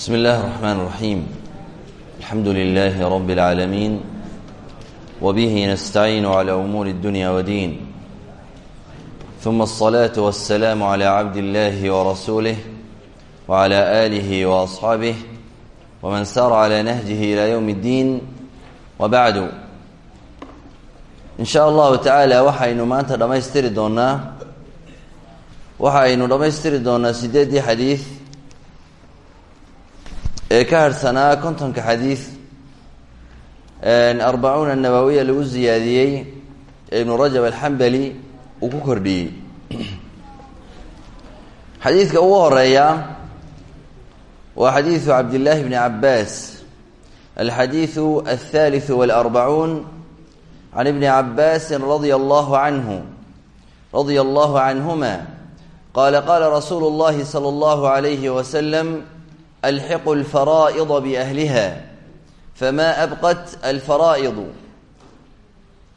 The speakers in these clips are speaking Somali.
بسم الله الرحمن الرحيم الحمد لله رب العالمين وبه نستعين على أمور الدنيا ودين ثم الصلاة والسلام على عبد الله ورسوله وعلى آله وأصحابه ومن سار على نهجه إلى يوم الدين وبعد إن شاء الله تعالى وحين ما أنت رميستر دونا وحين رميستر حديث ee ka harhsanaa kontonka xadiid arbacuuna nawawiya lagu ziyaadiyey ee ibnu rajab alxambali uu ku kordhiyey. Xadiidka ugu horreeya waa xadiidu cabdillaahi bni cabbaas alxadiidu althaalithu walarbacuun can ibni cabbaasin radia allahu canhu radia allahu canhuma qaala qaala rasuulu llahi sala allahu alayhi wasalam alxiqu alfaraa'ida biahliha fama abqat alfaraa'idu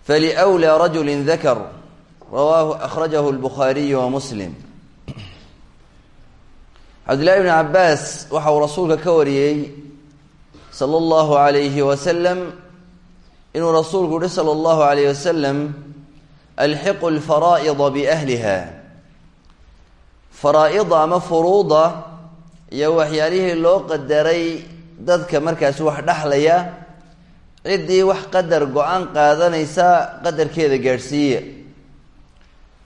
faliwlى rajuli dakar rawaahu akhrajahu اlbukhaariyu wa muslim cabdillahi bni cabaas waxa uu rasuulka ka wariyey sala allahu alayhi wasalam inuu rasuulku yihi sala allahu alayh wasalam alxiqu alfaraa'ida biahliha faraa-ida ama furuuda iyo waxyaalihii loo qadaray dadka markaasi wax dhexlaya ciddii wax qadar go'aan qaadanaysa qadarkeeda gaadhsiiya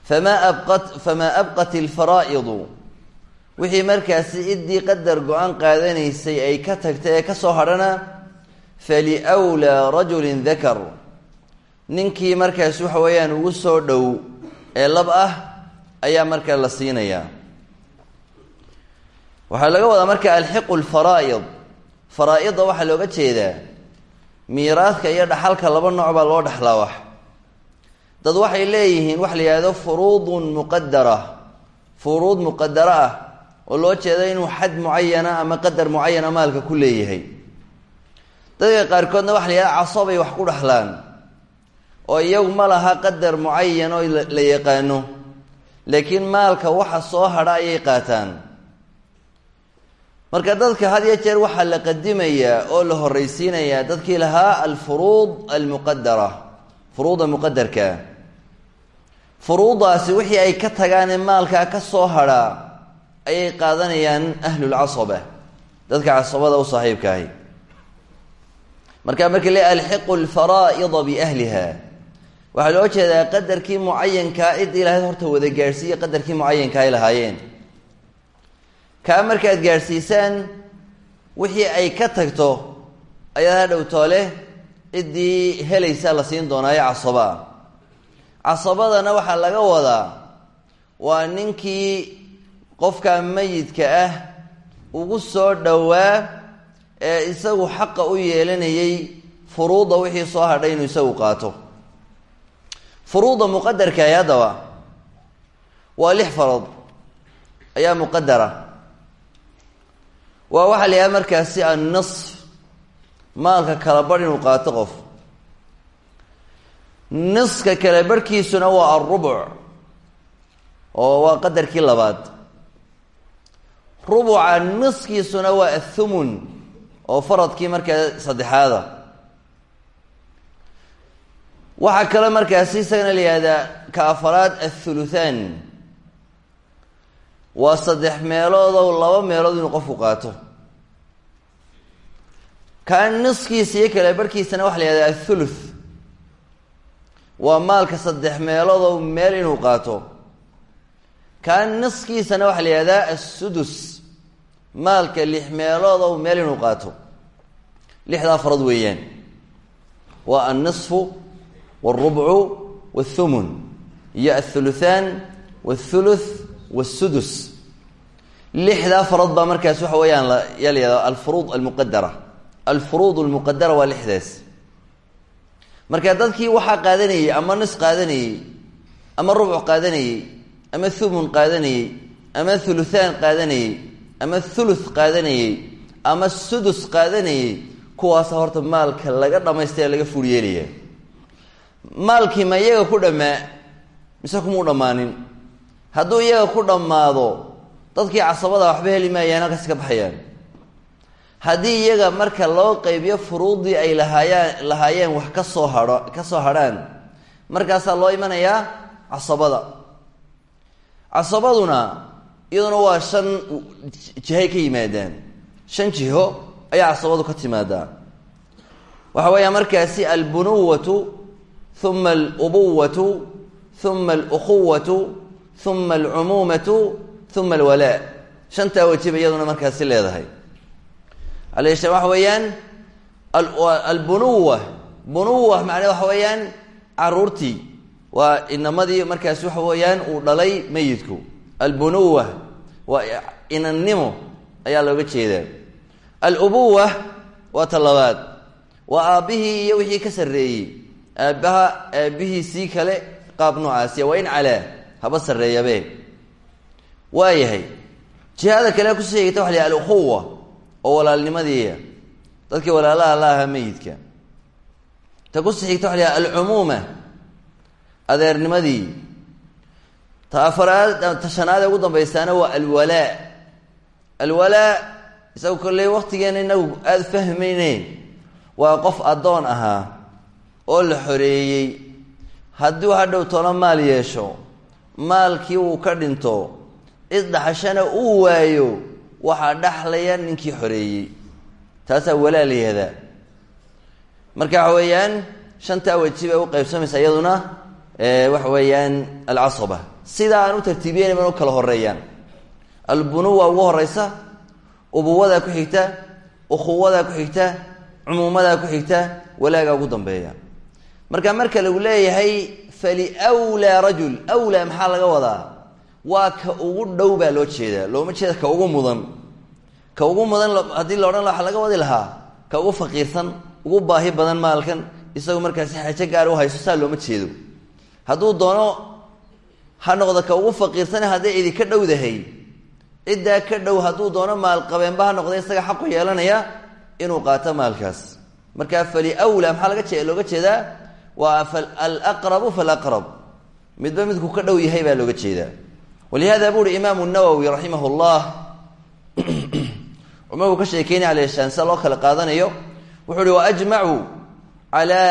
famaa abqat famaa abqat alfaraa'idu. Wixii markaasi ciddii qadar go'aan qaadanaysay ay ka tagtay ee ka soo hadhana faliwlaa rajulin dakar ninkii markaasi waxa weeyaan ugu soo dhow ee lab ah ayaa markaa la siinayaa waxaa laga wadaa marka alxiqu lfaraa'id faraa-ida waxaa looga jeedaa miiraadka iyo dhaxalka laba nooc baa loo dhexlaa wax. Dad waxay leeyihiin waxa la yihahdo furuudun muqadara furuud muqadara ah oo loo jeedo inuu xad mucayana ama qadar mucayana maalka ku leeyahay. Dadka qaarkoodna waxa la yihahda casobay wax ku dhexlaan oo iyagu ma laha qadar mucayan oo la yaqaano. Laakiin maalka waxa soo hadha ayay qaataan marka dadka had iyo jeer waxaa la qadimayaa oo la horreysiinayaa dadkii lahaa alfuruud almuqadara furuuda muqadarka furuudaasi wixii ay ka tagaanee maalkaa ka soo hadhaa ayay qaadanayaan ahlulcasaba dadka casabada u saaxiibka ahi marka marka le alxiqu alfaraa'ida biahliha waxaa loo jeedaa qadarkii mucayankaa ciddii lahayd horta wada gaadhsiiya qadarkii mucayanka ay lahaayeen kaa markaad gaadhsiisaan wixii ay ka tagto ayaad hadhow toole ciddii helaysaa la siin doonaayo casabaa casabadana waxaa laga wadaa waa ninkii qofka mayidka ah ugu soo dhowaa ee isagu xaqa u yeelanayay furuuda wixii soo hadhay inuu isagu qaato. Furuuda muqadarkaah haddaba waa lix farood ayaa muqadara waa waxaa la yidhaha markaasi annisf maalka kala barh inuu qaato qof. Niska kala barhkiisuna waa alrubuc oo waa qadarkii labaad. Rubuca niskiisuna waa athumun oo faradkii markaa saddexaada. Waxaa kale markaasi isagana la yihahdaa ka afaraad athuluthaan waa saddex meeloodow laba meelood inuu qofku qaato. Kan niskiisa iyo kale barhkiisana waxa la yihahda athuluth. Waa maalka saddex meeloodow meel inuu qaato. Kan niskiisana waxaa la yihahdaa assudus. Maalka lix meelood meeloodow meel inuu qaato. Lixdaa farood weeyaan. Waa annisfu walrubcu wاthumun iyo athuluthaan wاthuluth wاsudus lixdaa farad baa markaas waxa weeyaan yaa la yahada alfuruud almuqadara alfuruud almuqadara waa lixdaas marka dadkii waxaa qaadanayey ama nis qaadanayey ama rubc qaadanayey ama thumun qaadanayey ama thuluthaan qaadanayey ama thuluth qaadanayey ama sudus qaadanayey kuwaasa horta maalka laga dhamaystay ee laga fur yeelaya maalkii ma iyaga ku dhammaa mise kumuu dhammaanin hadduu iyaga ku dhammaado dadkii casabada waxba heli maayaan halkaas ka baxayaan. Haddii iyaga marka loo qeybiyo furuudii ay lahaayaan lahaayeen wax ka soo hadho ka soo hadhaan markaasaa loo imanayaa casabada. Casabaduna iyaduna waa shan jihay ka yimaadaan. Shan jiho ayaa casabadu ka timaadaa waxa weeyaa markaasi albunuwatu uma alubuwatu uma alukhuwatu uma alcumuumatu uma alwalaa shantaa wajiba iyaduna markaasi leedahay alsha waxa weeyaan albunuwa bunuwa macnaa waxa weeyaan caruurtii waa inamadii markaasi waxa weeyaan uu dhalay meyidku albunuwa waa inannimo ayaa looga jeedaa alubuwa waa ta labaad waa aabbihii iyo wixii ka sarreeyey aabbaha aabbihiisii kale qaab noocaasiya haba sarreeyabe waayahay jihada kale ku sii xigta waxa la alukhuwa oo walaalnimadiiya. Dadkii walaalaha la ahaa meyidka ta ku sii xigta waxa la alcumuuma adeernimadii ta afaraad ta shanaad ugu dambaysaana waa alwalaa. Alwalaa isagu kolley waktigeena inagu aada fahmayneyn waa qof addoon ahaa oo la xoreeyey. Hadduu hadhow tolo maal yeesho maalkii uu ka dhinto cid dhaxashana uu waayo waxaa dhaxlaya ninkii xoreeyey. Taasaa walaa la yihahdaa marka waxa weeyaan shantaa waji bay u qaybsamaysa iyaduna waxa weeyaan alcasaba. Sida aan u tartiibiyeyn ban u kala horeeyaan albunuwa ugu horeysa ubuwadaa ku xigta ukhuwadaa ku xigta cumuumadaa ku xigta walaagaa ugu dambeeya. Marka marka lagu leeyahay faliwlaa rajul wlaa maxaa laga wadaa? Waa ka ugu dhow baa loo jeedaa. Looma jeeda ka ugu mudan. Ka ugu mudan haddii la odhan la waxa laga wadi lahaa. Ka ugu faqiirsan ugu baahi badan maalkan isagu markaasi xajo gaar u hayso saa looma jeedo. Hadduu doono ha noqdo ka ugu faqiirsane hadday idi ka dhowdahay ciddaa ka dhow hadduu doono maalqabeenba ha noqda isaga xaqu yeelanaya inuu qaato maalkaas. Marka faliwlaa maxaa laga looga jeedaa waa alaqrabu falaqrab. Midba midku ka dhow yahay baa looga jeedaa. Walihada buu uhi imaamu nawowi raximah llah markuu ka sheekeynay aleshaan sida loo kala qaadanayo. Wuxuu uhi waajmacuu ala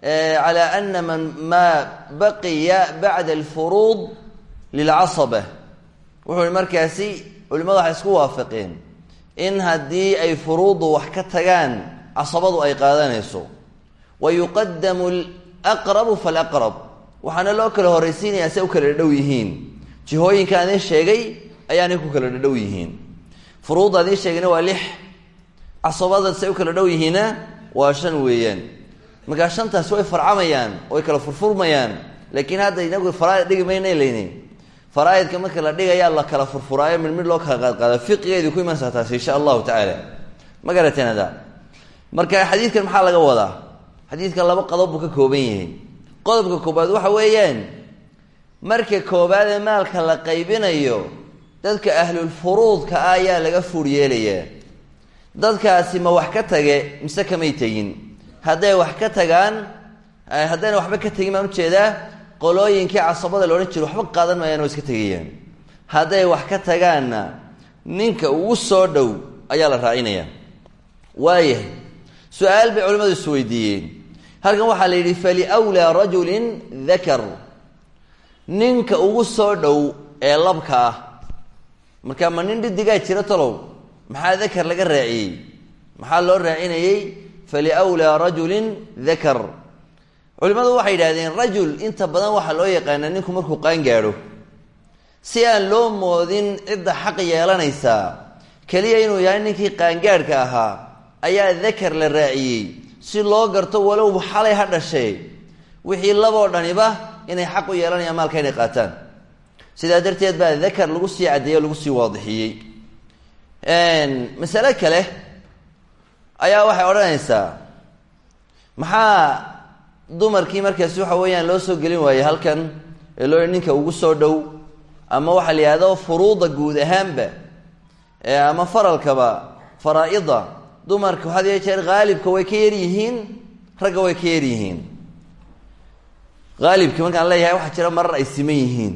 cala ana man maa baqiya bacda alfuruud lilcasaba wuxuu hi markaasi culimadu waxay isku waafaqeen in haddii ay furuuddu wax ka tagaan casabadu ay qaadanayso wa yuqadamu alaqrabu falaqrab waxaana loo kala horraysiinayaa si ay u kala dhadhow yihiin jihooyinka aan idiin sheegay ayaanay ku kala dhadhow yihiin furuudda aan idiin sheegayna waa lix casabada si ay u kala dhow yihiinna waa shan weeyaan markaa shantaasi way farcamayaan way kala furfurmayaan laakiin hadda inagu faraaid dhigi mayna leyni faraaidka marka la dhigayaa la kala furfuraayo mid mid loo kala qaadqaada fiqigeedii ku imanaysaa taasi insha allahu laga wadaa xadiidkan laba qodob buu ka kooban yahay. Qodobka koobaad waxa weeyaan marka koobaad ee maalka la qaybinayo dadka ahlulfuruudka ah ayaa laga fuur yeelayaa. Dadkaasi ma wax ka tage mise kamay tegin? Hadday wax ka tagaan haddayna waxba ka tegin baan u jeedaa qolooyinkii casabada la odhan jiro waxba qaadan maayaan waa iska tegayaan. Hadday wax ka tagaanna ninka ugu soo dhow ayaa la raacinaya waayahay su'aal bay culimmadu is weydiiyeen halkan waxaa la yidhi faliwlaa rajulin dakar ninka ugu soo dhow ee labka ah. Marka ma nin dhidigaa jira talow? Maxaa dakar laga raaciyey? Maxaa loo raacinayey? Faliwlaa rajulin dakar culimmadu waxay yidhahdeen rajul inta badan waxaa loo yaqaanaa ninku markuu qaan gaadho. Si aan loo moodin cidda xaq yeelanaysaa keliya inuu yahay ninkii qaangaadhka ahaa ayaa dakar la raaciyey si loo garto walow xalay ha dhashee wixii laboo dhaniba inay xaq u yeelanayaan maalka inay qaataan. Sidaa darteed baa dakar lagu sii caddeeyey o lagu sii waadixiyey. Masale kale ayaa waxay odhanaysaa maxaa dumarkii markaasi waxa weeyaan loo soo gelin waayey halkan ee loo ninka ugu soo dhow? Ama waxaa la yihahdo furuuda guud ahaanba ama faralkaba faraa-ida dumarka had iyo jeer haalibka way ka yar yihiin ragga way ka yar yihiin. Haalibki markaan leeyahay waxaa jira marar ay siman yihiin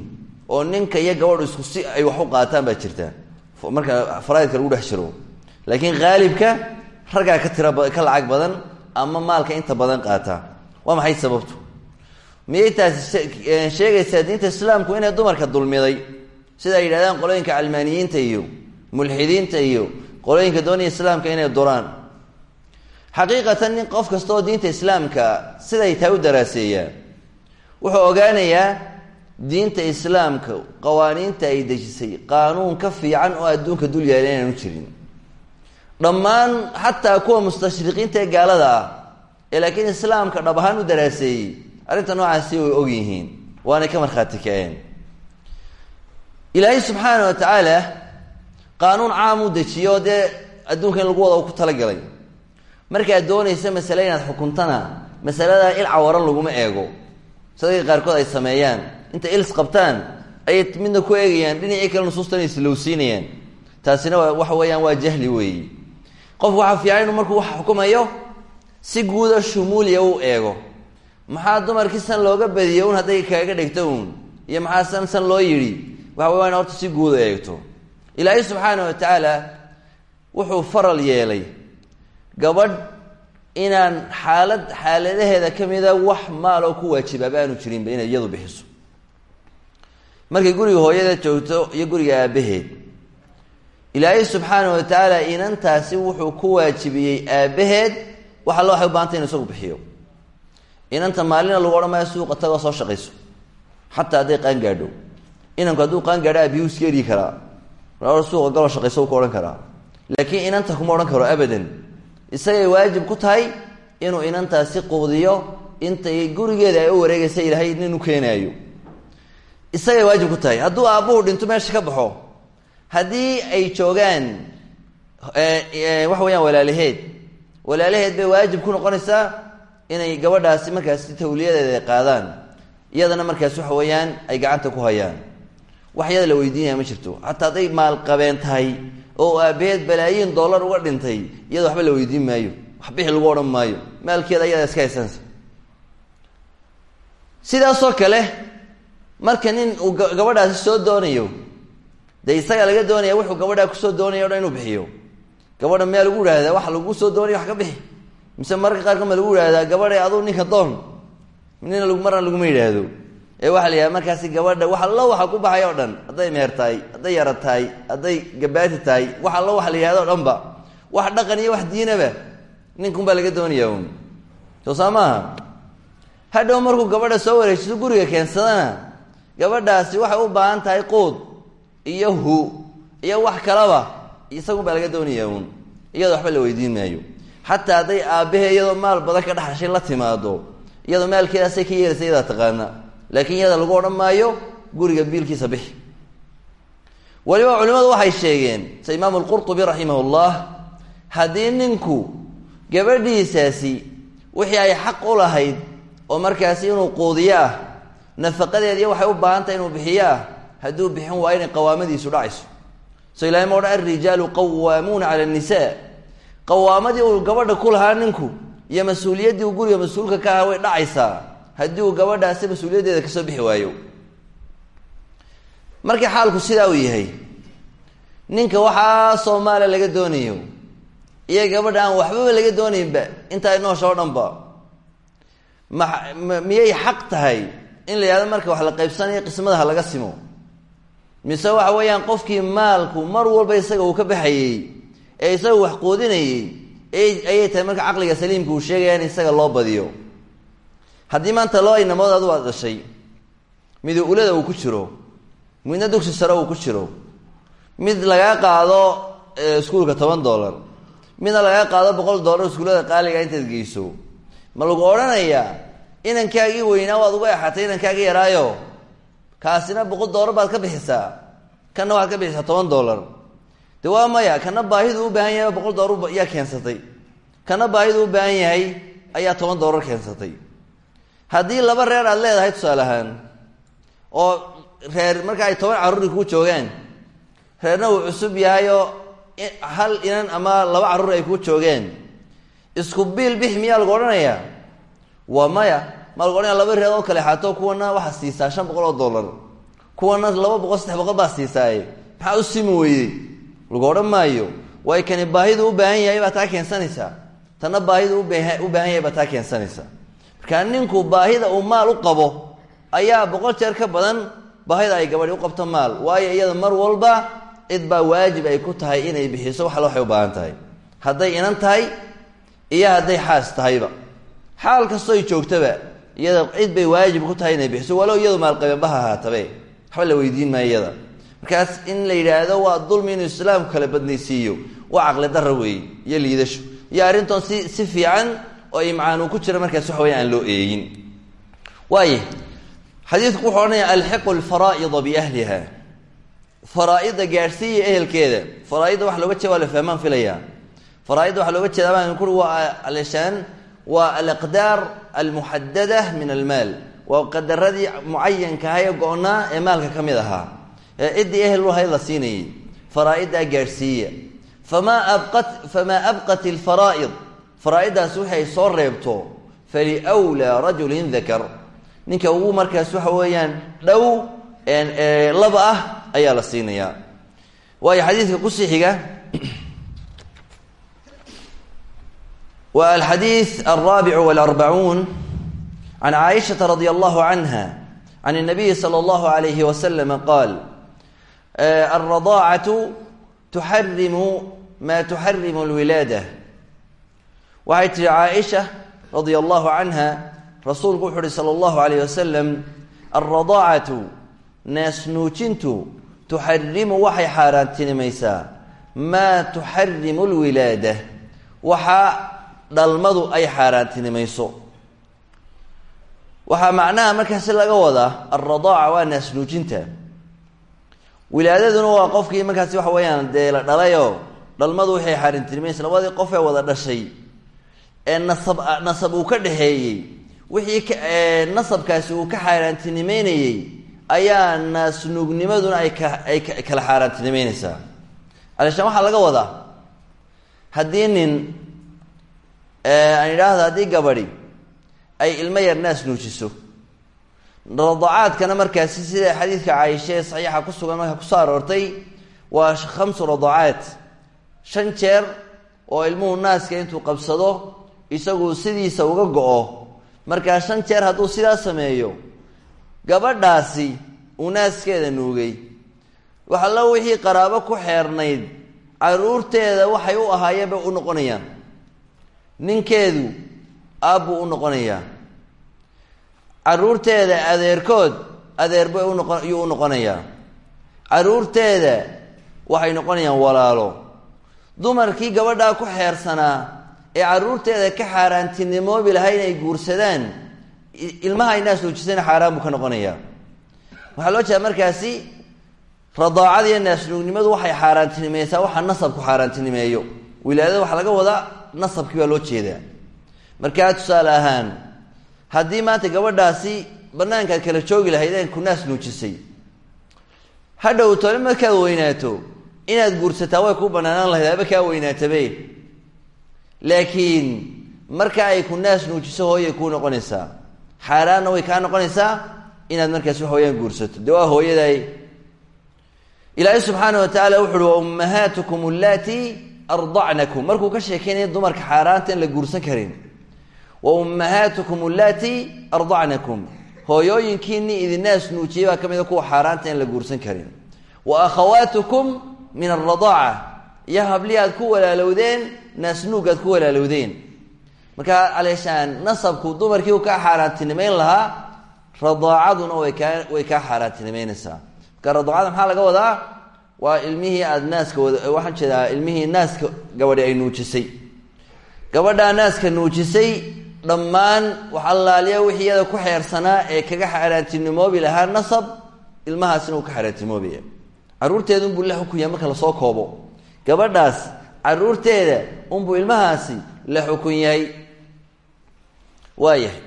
oo ninka iyo gabadhu isku si ay wax u qaataan baa jirta. Marka faraaidka lagu dhex jiro. Laakiin haalibka raggaa ka tira ka lacag badan ama maalka inta badan qaata. Waa maxay sababtu? Miyay taasi sheegaysaa diinta islaamku inay dumarka dulmiday? Sida ay yidhahdaan qolooyinka calmaaniyiinta iyo mulxidiinta iyo qolooyinka doonaya islaamka inay duraan xaqiiqatan nin qof kasta oo diinta islaamka siday tahay u daraaseeyaa wuxuu ogaanayaa diinta islaamka qawaaniinta ay dejisay qaanuun ka fiican oo adduunka dul yaalla inaanu jirin. Dhammaan xataa kuwa mustashriqiinta ee gaalada ah ee laakiin islaamka dhab ahaan u daraaseeyey arrinta noocaasi way og yihiin waanay ka markhaati kaceen ilaahay subxaana wa tacaala qaanuun caam u dejiyo dee adduunka in lagu wada ku talagalay. Markaad doonaysa masale inaad xukuntana masaladaa il cawaran laguma eego. Sadaqii qaarkood ay sameeyaan. Inta ils qabtaan ayay midna ku eegayaan dhinacii kale nusuustan islowsiinayaan. Taasina waxa weeyaan waa jahli weeyi. Qofku waxaa fiican inuu markuu wax xukumayo si guuda shumuuliya u eego. Maxaa dumarkii san looga badiyo un hadday kaaga dhigto uun? Iyo maxaa san san loo yidhi? Waxa wey in horta si guuda eegto ilaahay subxaana wa tacaala wuxuu faral yeelay gabadh inaan xaalad xaaladaheeda ka mida wax maaloo ku waajibaaba aanu jirinba inay iyadu bixiso. Markay guriga hooyada joogto iyo guriga aabbaheed ilaahay subxaana wa tacaala inantaasi wuxuu ku waajibiyey aabbaheed wax alla waxay u bahantay inu isagu bixiyo. Inanta maalina lagu odhan maayo suuqa tagoo soo shaqayso xataa hadday qaan gaadho inanku hadduu qaan gaadho aabiyuu iska eryi karaa suuqa galoo shaqayso u ka odhan karaa laakiin inanta kuma odhan karo abadan isagay waajib ku tahay inuu inantaasi quudiyo intay gurigeeda ay u wareegaysa ilaahay nin u keenaayo. Isagay waajib ku tahay. Hadduu aabbuhu dhinto meesha ka baxo haddii ay joogaan waxa weeyaan walaalaheed walaalaheed bay waajib ku noqonaysaa inay gabadhaasi markaasi tawliyadeeda ay qaadaan. Iyadana markaas waxa weeyaan ay gacanta ku hayaan wax iyada la weydiinaya ma jirto. Hataa hadday maalqabeen tahay oo aabaheed balaayiin dollar uga dhintay iyada waxba la weydiin maayo. Wax bixi lagu odhan maayo. Maalkeeda iyada iska haysanaysa. Sidaasoo kale marka nin uu gabadhaasi soo doonayo dee isaga laga doonaya wuxuu gabadhaa ku soo doonaya o dhan inuu bixiyo. Gabadha miyaa lagu ihahdaa waxa lagu soo doonaya wax ka bixi. Mise mararka qaarkood ma lagu ihahdaa gabadha aduu ninka doon. Nina marna laguma yidhaahdo ee waxaa la yidhahda markaasi gabadha wax allo waxa ku baxay o dhan hadday meher tahay hadday yara tahay hadday gabaati tahay wax allo waxa la yihahdo o dhan ba wax dhaqan iyo wax diinaba ninkun baa laga doonaya un soo saa maaha hadhow markuu gabadha soo wareejiso guriga keensadana gabadhaasi waxay u baahan tahay quud iyo hu iyo wax kalaba isagun baa laga doonaya un iyadoo waxba la weydiin maayo xataa hadday aabbahe iyadoo maal badan ka dhexashay la timaado iyadoo maalkeedaasay ka yeelaysa iyadaa taqaana laakiin iyada lagu odhan maayo guriga biilkiisa bixi. Waliba culimadu waxay sheegeen sida imaamu lqurtubi raximahullah haddii ninku gabadhiisaasi wixii ay xaq u lahayd oo markaasi inuu quudiyo ah nafaqadeediiyo waxay u baahan tahay inuu bixiyo ah hadduu bixin waa inay qawaamadiisu dhacayso so ilahay ma odhan alrijaalu qawaamuuna cala annisaa qawaamadii uu gabadha ku lahaa ninku iyo mas'uuliyaddii uu guriga mas'uulka ka aha way dhacaysaa haddii uu gabadhaasi mas'uuliyaddeeda ka soo bixi waayo. Markii xaalku sidaa uu yahay ninka waxaa soomaaliya laga doonayo iyo gabadha aan waxbaba laga doonaynba intaa noosha o dhan ba ma miyay xaq tahay in la yihahdo marka wax la qaybsanayo qismadaha laga simo? Mise waxa weeyaan qofkii maalku mar walba isaga uu ka baxayey ee isaga wax quudinayey ayay tahay marka caqliga saliimka uu sheegaya in isaga loo badiyo haddii maanta loo inamood adu aad dhashay mid ulada uu ku jiro midna dugsi sare uu ku jiro mid lagaa qaado iskuulka toban dollar midna lagaa qaado boqol dollar iskuullada qaaliga intaad geyso ma lagu odhanayaa inankaagii weynaa waad uga exatay inankaagii yaraayo. Kaasina boqol dollar baad ka bixisaa kana waxaad ka bixisaa toban dollar. De waa maya kana baahidu u baahan yahay boqol dollar yaa keensatay. Kana baahidu u baahan yahay ayaa toban dollar keensatay haddii laba reer aad leedahay tusaale ahaan oo reer marka ay toban carruuri kuu joogaan reerna uu cusub yahayoo hal inan ama laba carruur ay kuu joogeen. Isku biil bix miyaa lagu odhanayaa? Waa maya. Maa lagu odhanaya laba reer oo kale xaato kuwana waxaa siisaa shan boqol oo dollar. Kuwana laba boqol saddex boqol baa siisaaye. Maxaa u simi weyday lagu odhan maayo. Way kani baahidu u baahan yahay baa taa keensanaysaa. Tanna baahidu u baahan yahay baa taa keensanaysaa markaa ninku baahida uu maal u qabo ayaa boqol jeer ka badan baahida ay gabadhi u qabto maal. Waayo iyada mar walba cid baa waajib ay ku tahay inay bixiso wax alle waxay u baahan tahay. Hadday inan tahay iyo hadday xaas tahayba. Xaal kastooy joogtaba iyada cid bay waajib ku tahay inay bixiso. Walow iyadu maalqabebaha ahaatabe waxba la weydiin maayo iyada. Markaas in la yidhaahdo waa dulmi inuu islaamku kala badnaysiiyo. Waa caqli dara weeye iyo liidasho. Iyo arrintoon si si fiican oo imcaanuu ku jira markaas waxa weya loo eegin. Waaya xadiidku wuxuu odhanaya alxiqu lfaraa'ida biahliha. Faraa-ida gaadhsiiya ehelkeeda. Faraa-idda waxa looga jeeda waa la fahmaan filaya faraa-idda waxaa looga jeeda baan kuri waa alshaan waa alaqdaar almuxadada min almaal. Waa qadaradii mucayankaha ee go-naa ee maalka ka mid ahaa. Ee ciddii la siinayay. Faraa-iddaa gaadhsiiya. Famaa abqat famaa abqat alfaraa'id faraa-iddaas waxay soo reebto faliwlaa rajulin dakar ninka ugu markaas waxa weeyaan dhow laba ah ayaa la siinayaa waayo xadiidka kusii xiga wa alxadiid alraabicu walarbacuun can caaishata radi allahu canha can الnabiyi salى اllahu alayhi waslama qaal alradaacatu tuxarimu ma tuxarimu اlwilaada waxay tihi caaisha radia allahu canha rasuulku wuxu uhi salى اllahu alayh wasalam alradaacatu naasnuujintu tuxarimu waxay xaaraantinimaysaa maa tuxarimu lwilaada waxa dhalmadu ay xaaraantinimayso. Waxaa macnaha markaasi laga wadaa alradaaca waa naasnuujinta wilaadaduna waa qofkii markaasi waxa weeyaan dee la dhalayoo dhalmadu waxay xaaraantinimaysa labadii qof ee wada dhashay ee nasab nasab uu ka dhexeeyey wixii nasabkaasi uu ka xaaraantinimeynayey ayaa naasnuugnimaduna ay ka ay kala xaaraantinimeyneysaa alishaan waxaa laga wadaa haddii nin aan idhaahdo haddii gabadhi ay ilmo yar naas nuujiso radacaadkana markaasi sida xadiidka caaisha ee saxiixa ku sugan markaa ku soo aroortay waa khamsu radacaat shan jeer oo ilmuhu naaska intuu qabsado isagu sidiisa uga go-o. Markaa shan jeer hadduu sidaa sameeyo gabadhaasi uu naaskeeda nuugay waxallo wixii qaraabo ku xeernayd caruurteeda waxay u ahaayeen bay u noqonayaan. Ninkeedu aabbuu u noqonayaa. Caruurteeda adeerkood adeer bay unoqo u noqonayaa. Caruurteeda waxay noqonayaan walaalo. Dumarkii gabadhaa ku xeersanaa ee caruurteeda ka xaaraantinimoobi lahay inay guursadaan ilmaha ay naas nuujisana xaaraan buu ka noqonayaa waxaa loo jeeda markaasi radaacada iyo naasnuugnimadu waxay xaaraantinimaysaa waxa nasabku xaaraantinimeeyo. Wilaadada waxaa laga wadaa nasabkii baa loo jeedaa. Markaa tusaale ahaan haddii maanta gabadhaasi banaankaad kala joogi lahaydeen ku naas nuujisay hadhow markaad weynaato inaad guursataa way ku banaanaan lahayd aba kaa weynaatabe laakiin marka ay ku naas nuujiso hooyay kuu noqonaysaa xaaraanna way kaa noqonaysaa inaad markaas wax weyaan guursato. De waa hooyaday. Ilaahay subxaana wa tacaala wuxu uhi wa ummahaatukum allatii ardacnakum markuu ka sheekeynaya dumarka xaaraanta in la guursan karin. Wa ummahaatukum allatii ardacnakum hooyooyinkiinii idinaas nuujiyey baa ka mida kuwa xaaraanta in la guursan karin. Wa akhawaatukum min alradaaca iyo hablii aad ku walaalowdeen naasnuug aad ku walaalowdeen markaa aleeshaan nasabku dumarkii u kaa xaaraantinimeyn lahaa radaacaduna way kaa way kaa xaaraantinimeynaysaa. Marka radaacada maxaa laga wadaa? Waa ilmihii aada naaska wada waxaan jeedaa ilmihii naaska gabadhi ay nuujisay. Gabadhaa naaska nuujisay dhammaan wax allaaliya wixii iyada ku xeersanaa ee kaga xaaraantinimoobi lahaa nasab ilmahaasina uu ka xaaraantimoobaya caruurteeda unbuu la xukun yahay marka la soo koobo gabadhaas caruurteeda unbuu ilmahaasi la xukun yahay. Waayahay.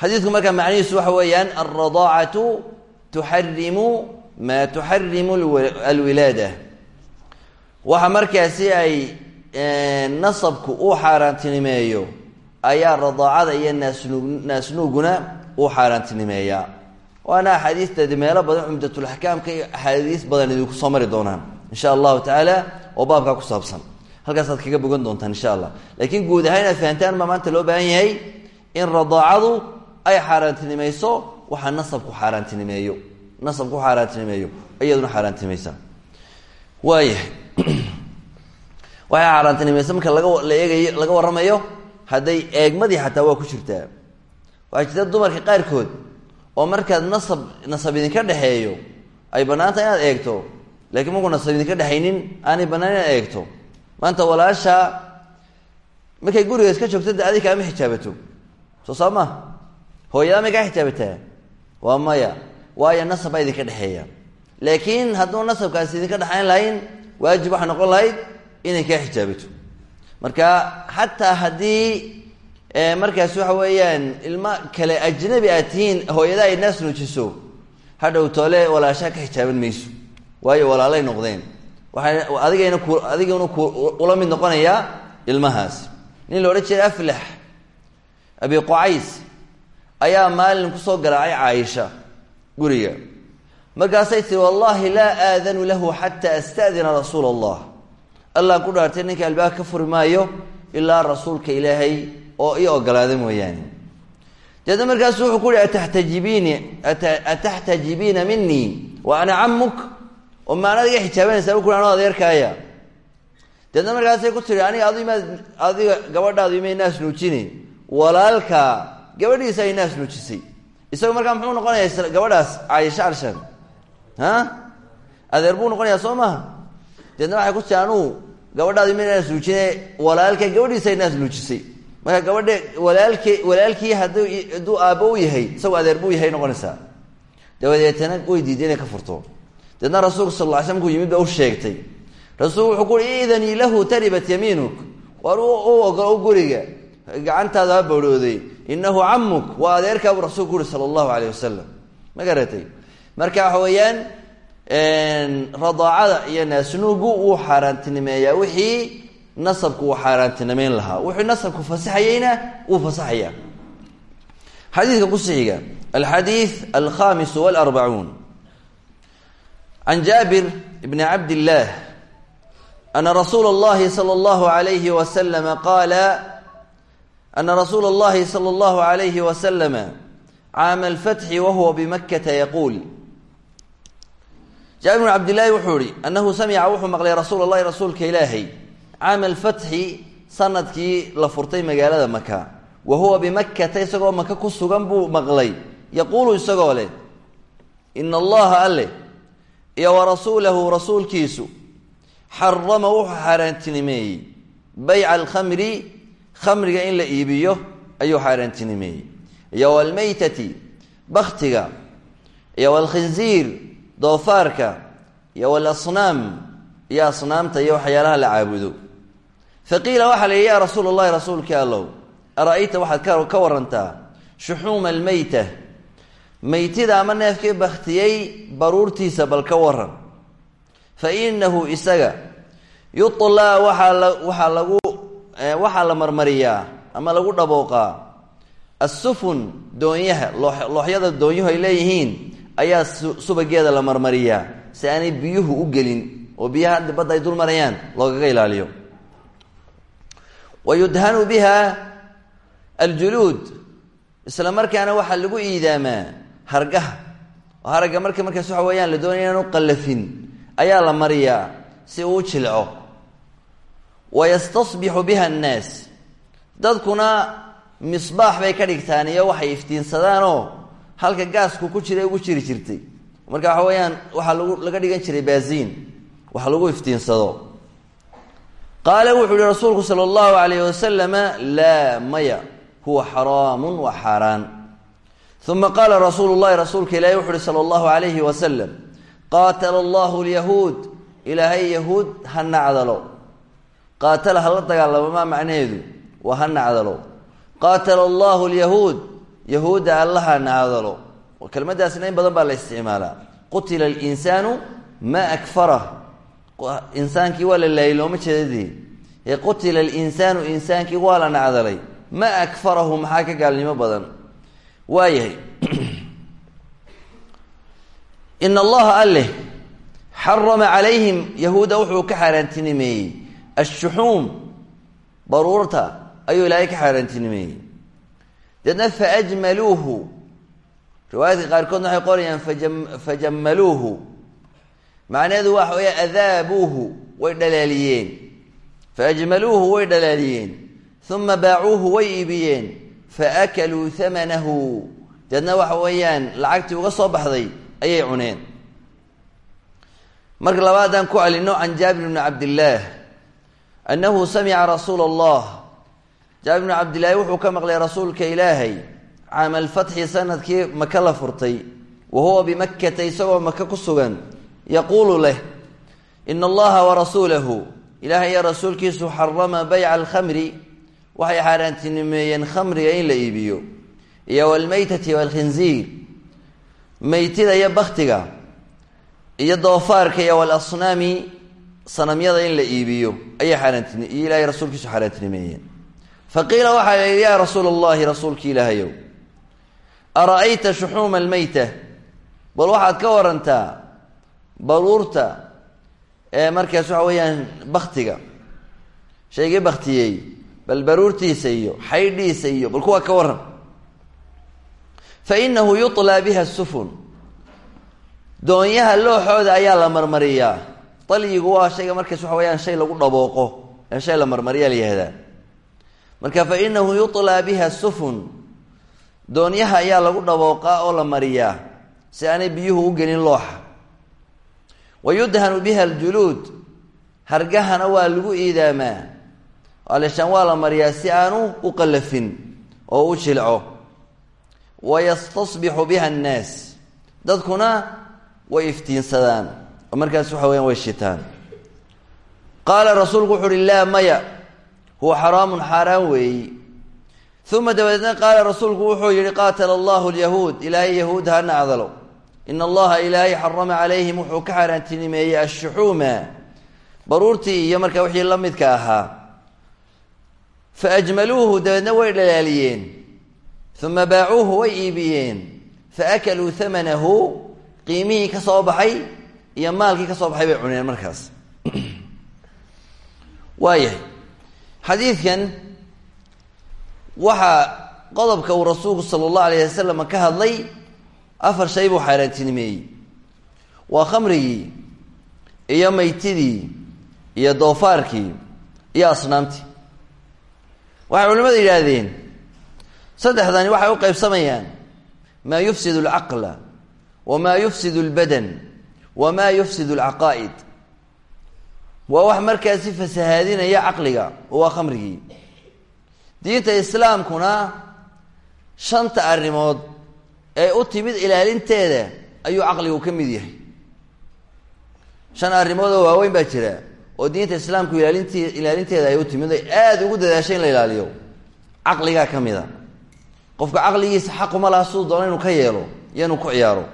Xadiidku markaa macnihiisu waxa weeyaan alradaacatu tuxarimu maa tuxarimu alwilaada. Waxa markaasi ay nasabku uu xaaraantinimeeyo ayaa radaacada iyo naasnuug naasnuuguna uu xaaraantinimeeyaa. Waana axaadiisteedi meelo badan cumdatulaxkaamka iyo axaadiis badan idinku soo mari doonaan insha allahu tacaala oo baabkaa ku saabsan. Halkaasaad kaga bogan doontaan insha allah laakiin guud ahaan inaad baa maanta loo baahan yahay in radaacadu ay xaaraantinimayso waxaa nasabku xaaraantinimeeyo. Nasabku xaaraantinimeeyo iyaduna xaaraantinimaysa. Waayahay waxay xaaraantinimaysa marka laga la laga warramayo hadday eegmadii xataa waa ku jirtaa. Waxaa jirta dumarka qaarkood oo markaad nasab nasab idinka dhexeeyo ay bannaanta inaad eegto laakiin markuu nasab idinka dhexaynin aanay bannaan inaad eegto. Maanta walaasha markay guriga iska joogto de adi kaama xijaabato. Soo saa maha hooyadaa may kaa xijaabataa waa maya. Waayo nasab idinka dhexeeya laakiin hadduu nasabkaasi idinka dhexayn lahayn waajib waxaa noqon lahayd inay kaa xijaabato. Marka xataa haddii markaas waxa weeyaan ilmo kale ajnabi aad tihiin hooyada ay naas nuujiso hadhow toole walaashaa ka xijaaban mayso waayo walaalay noqdeen. Waxay adigayna ku adiguna ku ula mid noqonayaa ilmahaas. Nin la odhan jiray aflax abi qucays ayaa maalin ku soo garaacay caaisha guriga. Markaasay tii wallahi laa aadanu lahu xataa astadina rasuula allah allah ku dhaartay ninka albaab ka furi maayo ilaa rasuulka ilaahay oo ii ogolaada mooyaane. Deedna markaasu wuxuu ku uhi ataxtajibiini ataxtajibiina minii wa ana camuk oo maana adiga xijaabanaysaa bu ku ano adeerkaaya deedna markaasay ku tihi aniga adu imaad adiga gabadhaadu imay naas nuujini. Walaalka gabadhiisa ay naas nuujisay. Isaga markaa muxuu noqonayaa gabadhaas caayisha arshan ha? Adeer buu noqonayaa soo maha. Deedna waxay ku tii anuu gabadhaadu imay naas nuujine walaalka gabadhiisa ay naas nuujisay. Marka gabadhe walaalki walaalkii hadu aabbo u yahay isagoo adeer buu yahay noqonaysaa. Dabadeetana way diiday ka furto deedna rasuulku sal ly slam ku yimid ba sheegtay. Rasuulku wuxuu ku uhi idanii lahu taribat yamiinuk war u guriga. Gacantaada ha bawrooday inahu camuk waa adeerkaabuu rasulku uhi sala allahu alayh wasalam marka waxa weeyaan radaacada iyo naasnuugu wuu xaaraantinimeeyaa. Wixii nasabku uu xaaraantinimeyn lahaa. Wuxuu nasabku fasaxayeyna wuu fasaxaya xadiidka kusixiga alxadiid alkhamis walarbacuun can jaabir bni cabdillaah ana rasuula اllahi sala allahu alayhi wasalama qaala ana rasuula اllahi sala allahu alayhi wasalama caama alfatxi wa huwa bimakkata yaquul jaabir bn cabdillaahi wuxuu ihi anahu samica wuxuu maqlay rasuula allahi rasuulka ilaahay. Caama alfatxi sannadkii la furtay magaalada maka wa huwa bimakkata isagoo maka ku sugan buu maqlay. Yaquulu isagoo leh iyo wa rasuulahu rasuulkiisu xarama wuxuu xaaraantinimeeyey. Bayca alkhamri khamriga in la iibiyo ayuu xaaraantinimeeyey. Iyo walmeytati baktiga iyo walkhinziir doofaarka. Iyo walasnaam iyo asnaamta iyo waxyaalaha la caabudo. Faqiila waxaa la yidhi yaa rasuul allahi rasuulkii allow ara-ayta ka warantaa shuxuuma meytida ama neefkii baktiyey baruurtiisa bal ka waran fa inahu isaga yutlaa waxaa la waxaa lagu waxaa la marmariyaa ama lagu dhabooqaa assufun doonyaha looxyada doonyuhu ay leeyihiin ayaa subageeda la marmariyaa. Si aanay biyuhu u gelin oo biyaha badda ay dul marayaan loogaga ilaaliyo. Wa yudhanu biha aljuluud. Isla markaana waxaa lagu iidaamaa hargaha. Oo haragga marka markaas waxa weeyaan la doonaya inaanu qallafin. Ayaa la mariyaa si uu jilco. Wa yastasbixu biha annaas. Dadkuna misbaax bay ka dhigtaan iyo waxay iftiinsadaanoo halka gaasku ku jiray ugu jiri jirtay. Marka waxa weeyaan waxaa lagu laga dhigan jiray baasiin wax lagu iftiinsado. Qaala wuxuu yihi rasuulku sala allahu alayh wasalama laa maya huwa xaraamun wa xaaraan uma qaala rasuulu llahi rasuulka ilaahi wuxu uhi sala allahu alayhi wasalam qaatala allahu lyahuud ilaahay yahuud ha nacdalo qaatala hala dagaalamamaa macnaheedu waa ha nacdalo qaatala allahu lyahuud yahuudda allaha nacdalo kelmadaasna in badan baa la isticmaalaa qutila alinsaanu ma akfarah insaankii waa la laayay looma jeedadii ee qutila alinsaanu insaankii waa la nacdalay ma akfarahu maxaa ka gaalnimo badan waayahay. Ina allaha alleh xarama calayhim yahuudda wuxuu ka xaaraantinimeeyey. Ashuxuum baruurta ayuu ilaahay ka xaaraantinimeeyey. Deedna faajmaluuhu riwaayadka qaarkoodna waxay qorayaan fajammaluuhu macnaheedu waxa weya adaabuuhu way dhalaaliyeen. Faajmaluuhu way dhalaaliyeen. Uma baacuuhu way iibiyeen faakaluu hamanahu deedna waxa weeyaan lacagtii uga soo baxday ayay cuneen. Marka labaadaan ku celino can jaabir bni cabdillaah annahu samica rasuula allah jaabir bni cabdillaahi wuxuu ka maqlay rasuulka ilaahay caama alfatxi sannadkii maka la furtay wa huwa bimakkata isagoo maka ku sugan yaquulu leh ina allaha warasuulahu ilaahay iyo rasuulkiisu xarama bayca alkhamri waxay xaaraantinimeeyeen khamriga in la iibiyo. Iyo walmeytati walkhinziir meytida iyo baktiga iyo doofaarka iyo walasnaami sanamyada in la iibiyo ayay xaaraantini iyo ilahay rasuulkiisu xaaraantinimeeyeen faqiila waxaa la yidhi yaa rasuul allahi rasuulki ilaahayow ara-ayta shuxuuma almeyta bal waxaad ka warantaa baruurta ee markaas waxa weeyaan baktiga shaygii baktiyey bal baruurtiisa iyo xaydhiisa iyo bal kuwaa ka waran fa inahu yutlaa biha sufun doonyaha looxooda ayaa la marmariyaa. Dalyigu waa shayga markaas waxa weyaan shay lagu dhabooqo. Ee shay la marmariyaa la yihahdaa marka fa inahu yutlaa biha sufun doonyaha ayaa lagu dhabooqaa oo la mariyaa. Si aanay biyuhu u gelin looxa. Wa yudhanu biha aljuluud. Hargahana waa lagu iidaamaa aleshaan waa la mariyaa si aanu u qallafin oo u jilco. Wa yastasbixu biha annaas. Dadkuna way iftiinsadaan. Oo markaas waxa weyaan way shitaan. Qaala rasuulku wuxu uhi laa maya huwa xaraamun xaaraan weeyi. Uma dabadeedna qaala rasuulku wuxuu yihi qaatala allahu lyahuud ilaahay yahuud ha nacdalo. In allaha ilaahay xarama calayhim wuxuu ka xaaraantinimeeyey ashuxuuma baruurtii iyo markaa wixii la midka ahaa fa ajmaluuhu dabeedna way dhalaaliyeen uma baacuuhu way iibiyeen faakaluu hamanahu qiimihii ka soo baxay iyo maalkii ka soo baxay bay cuneen markaas waayahay xadiidkan waxaa qodobka uu rasuulku sala allahu alayh wasalam ka hadlay afar shay buu xaaraantinimeeyey waa khamrigii iyo maytidii iyo doofaarkii iyo asnaamtii waxay culimadu yidhaahdeen saddexdani waxay u qaybsamayaan maa yufsid alcaqla wamaa yufsid albadan wamaa yufsid alcaqaa'id waa wax markaasi fasahaadinaya caqliga oo waa khamrigii. Diinta islaamkuna shanta arrimood ee u timid ilaalinteeda ayuu caqligu ka mid yahay. Shan arrimood oo waaweyn baa jira oo diinta islaamku ilaalinti ilaalinteeda ay u timid ay aada ugu dadaashay in la ilaaliyo. Caqligaa ka mid a. Qofka caqligiisa xaquma laha siduu doono inuu ka yeelo iyo inuu ku ciyaaro.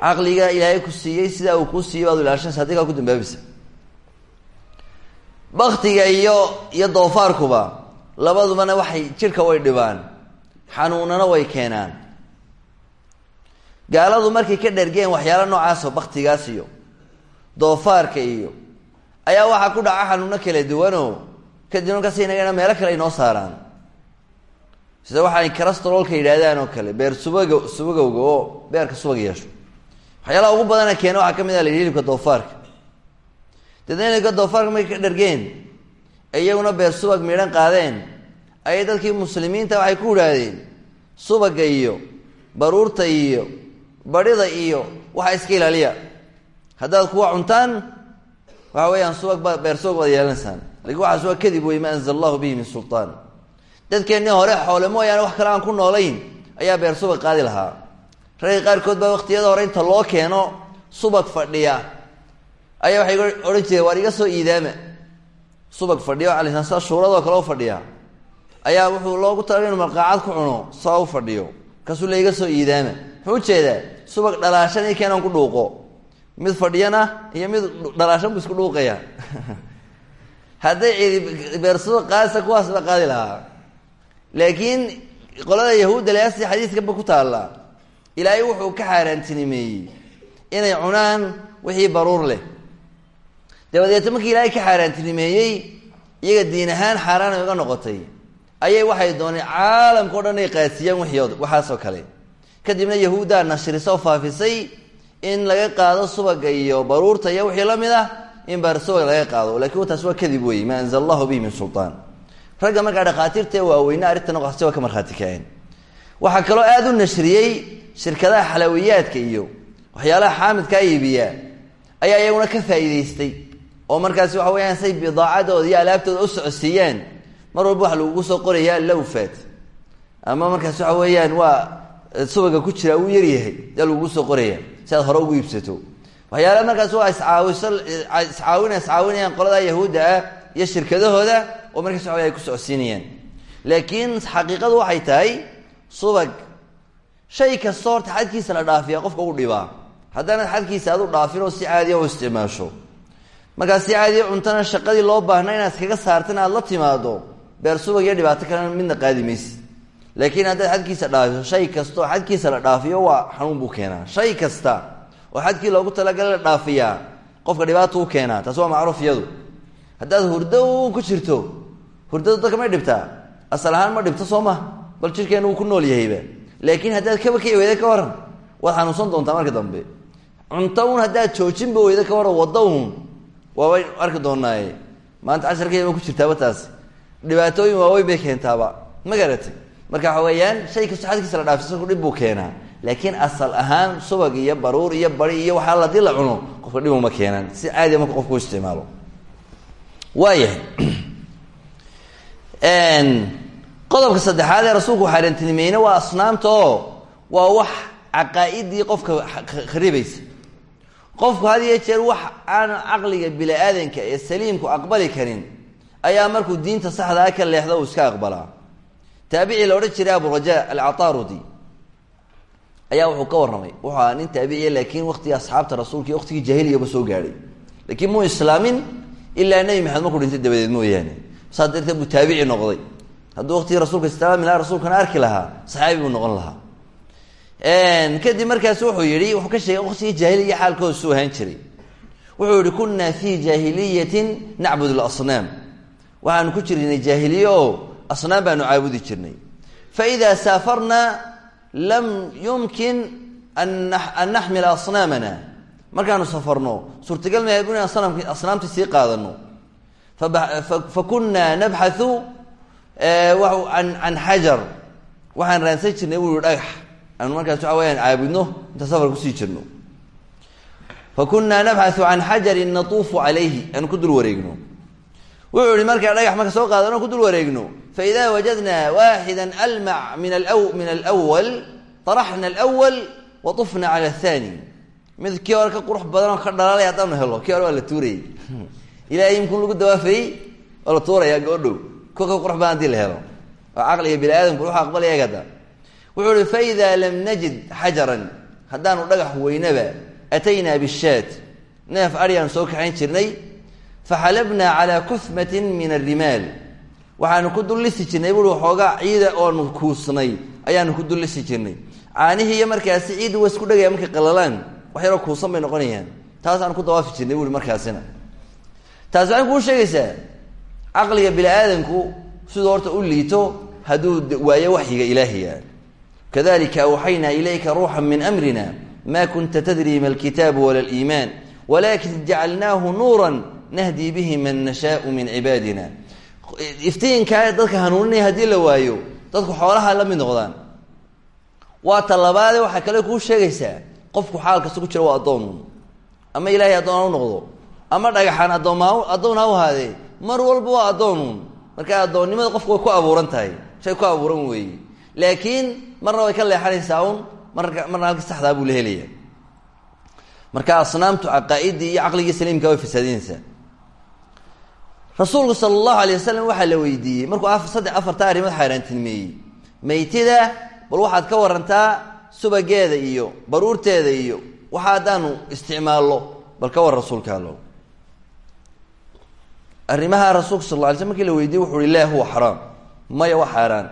Caqliga ilaahay ku siiyey sidaa uu kuu siiyey baad ilaashanaysa haddi ku dambaabaysa baktiga iyo iyo doofaarkuba labadubana waxay jidhka way dhibaan xanuunana way keenaan. Gaaladu markay ka dhergeen waxyaala noocaasoo baktigaas iyo doofaarka iyo ayaa waxaa ku dhaca xanuuno kala duwanoo kadib markaas inagana meelo kale ay noo saaraan. Sida waxaay carastrolka yidhaahdaan oo kale beer subaga subagowga oo beerka subag yeesho. Waxyaalaha ugu badana keena waxaa ka mid ah la yidhi doofaarka deedna doofaarka markay ka dhergeen iyaguna beer subag miidhan qaadeen ayay dadkii muslimiinta waxay ku idhaahdeen subaga iyo baruurta iyo barhida iyo waxaa iska ilaaliya. Haddaad kuwa cuntaan waxa weeyaan subag ba beer subag baad yeelanaysaan laakiin waxaas waa kadib wey ma anzala allahu bihi min sultaan. Dadkeennii hore xoole mooyaane wax kale aan ku noolayn ayaa beer subag qaadi lahaa. Ragga qaarkood baa waqtiyada hore inta loo keeno subag fadhiya. Ayaa waxay odhan jireen waar iga soo iidaama subag fadhiya ala sida shuuradoo kale u fadhiya. Ayaa wuxuu loogu talagay inu marqaacad ku cuno saa fadhiyo. Markaasuu la soo iidaama muxuu u jeedaa subag dhalaashan i keenan ku dhuuqo mid fadhiyana iyo mid dhalaashan bu isku dhuuqaya. Hadday beersado qaadisa kuwaas la qaadi lahaa. Laakiin qolada yahuudda leasi xadiiskanba ku taalla. Ilaahay wuxuu ka xaaraantinimeeyey inay cunaan wixii baruur leh. Dabadeeta markii ilaahay ka xaaraantinimeeyey iyaga diin ahaan xaaraan ay uga noqotay. Ayay waxay dooneen caalamka o dhan ay qaasiyaan wixii waxaasoo kale. Kadibna yahuuddaa nashrisoo faafisay in laga qaado subaga iyo baruurta iyo wixii la mid ah in baar subag laga qaado. Lakiin taas waa kadib wey maa anzala allahu bihi min sultaan. Ragga markaa dhakhaatiirta waaweyne arrintan qasti waa ka markhaati kaceen. Waxaa kaloo aada u nashriyey shirkadaha xalawiyaadka iyo waxyaalaha xaamidkaa iibiya ayaa iyaguna ka faa'iidaystay. Oo markaasi waxa weyaan say bidaacadooda iyo alaabtooda u socodsiiyaan mar walba waxa lagugu soo qorayaa lowfat ama markaas waxa weeyaan waa subaga ku jira uu yaryahay yaa lagugu soo qoraya si aad hore ugu iibsato. Waxyaalaha markaas waa iscaawiso iscaawina iscaawinayaan qoladaa yahuudda ah iyo shirkadahooda oo markaas waxa ay ku socodsiinayaan. Laakiin xaqiiqadu waxay tahay subag shay kastoo horta xadkiisa la dhaafiya qofka u dhibaa haddaanad xadkiisa aad u dhaafin oo si caadiya u isticmaasho. Markaa si caadiya cuntana shaqadii loo baahna inaad kaga saartan aad la timaado beer subag iyo dhibaato kalena midna qaadi maysi laakiin haddaad xadkiisa dhaafiso shay kasta oo xadkiisa la dhaafiyo waa xanuun buu keenaa. Shay kasta oo xadkii loogu talagalay la dhaafiyaa qofka dhibaato u keenaa taasi waa macruuf iyadu haddaad hurdo ku jirto hurdadu dadka may dhibtaa asal ahaan ma dhibto soo ma bal jirkeena wuu ku nool yahayba. Laakiin haddaad kaba kici weyda ka waran waad xanuunsan doontaa marka dambe. Cunto un haddaad joojinba weyda ka waran wadda un waabay arki doonaaye maanta casharkeeba ku jirtaaba taasi. Dhibaatooyin waaweyn bay keentaaba ma garatay marka waxa weeyaan shay kasto xadkiisa la dhaafisku dhib buu keenaa. Laakiin asal ahaan subag iyo baruur iyo bari iyo waxaa haddii la cuno qofka dhib uma keenaan. Si caadiya marka qofku isticmaalo. Waayahay. Qodobka saddexaad ee rasuulku xaaraantinimeyne waa asnaamta oo waa wax caqaa-idii qofka kharibaysa qofku had jeer wax aan caqliga bini-aadanka ee saliimku aqbali karin ayaa markuu diinta saxdaa ka leexda uu iska aqbalaa taabicii la odhan jiray aburaja alcatarudi ayaa wuxuu ka warramay. Wuxuu ahaa nin taabiciya laakiin waktigii asxaabta rasuulka iyo waktigii soo gaadhay. Laakiin muu islaamin? Ilaa nebi maxamed markuu dhintay dabadeed mooyaane. Saas darteed buu noqday. Hadduu waktigii rasuulka islaami lahaa rasuulkana arki lahaa saxaabi buu noqon lahaa. Kadib markaas wuxuu yihi wuxuu ka sheegay waktigii jaahiliya xaalkooda suu ahaan jiray. Wuxuu yihi kunaa fii jaahiliyatin nacbud lasnaam. Waxaanu ku jirnay jaahiliye asnaam baanu caabudi jirnay. Faida saafarna lam yumkin an naxmila asnaamana. Markaanu safarno suurtagal ma sanamki asnaamta sii qaadano fakunaa nabxathu can xajar. Waxaan raansan jirnay yihi dhagax aanu markaas waxa weyaan caabudno inta safar ku sii jirno. Fakunaa nabxathu can xajarin natuufu calayhi aanu ku dul wareegno wuxuu yihi markaa dhagax marka soo qaadano? Ku dul wareegno faida wajadna waaxida almac min min alwal طaraxna alwal waطufna cala athani. Mid kii hore ka qurux badan oo ka dhalaalay haddaanu helo kii waa la tuurayay ilahay imkun lagu dawaafayey waa la tuuraya goodhow kuwa ka qurux badan haddii la helo. Oo caqliga bini aadamku wuxuu aqbalaya gada wuxuu ihi faida lam najid xajaran haddaanu dhagax weynaba ataynaa bishaat neef aryaanu soo kaxayn jirnay faxalabnaa calaa kuhmatin min arimaal waxaanu ku dullisi jirnay buui waxoogaa ciida oonu kuusnay ayaanu ku dullisi jirnay caanihii iyo markaasi isku dhagaya markay qalalaan wax yaroo kuusan bay noqonayaan taasaanu ku dawaafi jirnay buui markaasina taasi waxay kuu sheegaysaa caqliga bini aadamku siduu horta u liito hadduu waayo waxyiga ilaahiya kadalika awxaynaa ilayka ruuxa min amrina ma kunta tadri ma alkitaabu wala liimaan walakin jacalnaahu nuura nahdi bihi man nashaau min cibaadina iftiinkaa dadka hanuuninaya haddii la waayo dadku xoolaha la mid noqdaan waa talabaade waxaa kale kuu sheegaysaa qofku xaal kasta ku jira waa addoon ama ilaahay addoon ha u noqdo ama dhagaxaan addooma addoon ha u ahaadee mar walba waa addoonuun marka addoonnimada qofku way ku abuuran tahay shay ku abuuran weeye laakiin marna way ka leexanaysaa un marka marna halkii saxdaa buu la helaya marka asnaamtu caqaa-idii iyo caqligii saliimka way fasaadinaysaa rasuulku sala allahu alay wasalam waxaa la weydiiyey. Markuu saddex afarta arrimood xaaraantilmeeyey meytida bal waxaad ka warantaa subageeda iyo baruurteeda iyo waxa haddaanu isticmaallo bal ka war rasuulka allo arrimaha rasuulka sal la alay sl markii la weydiiyey wuxu uhi la huwa xaraam. Maya waa xaaraan.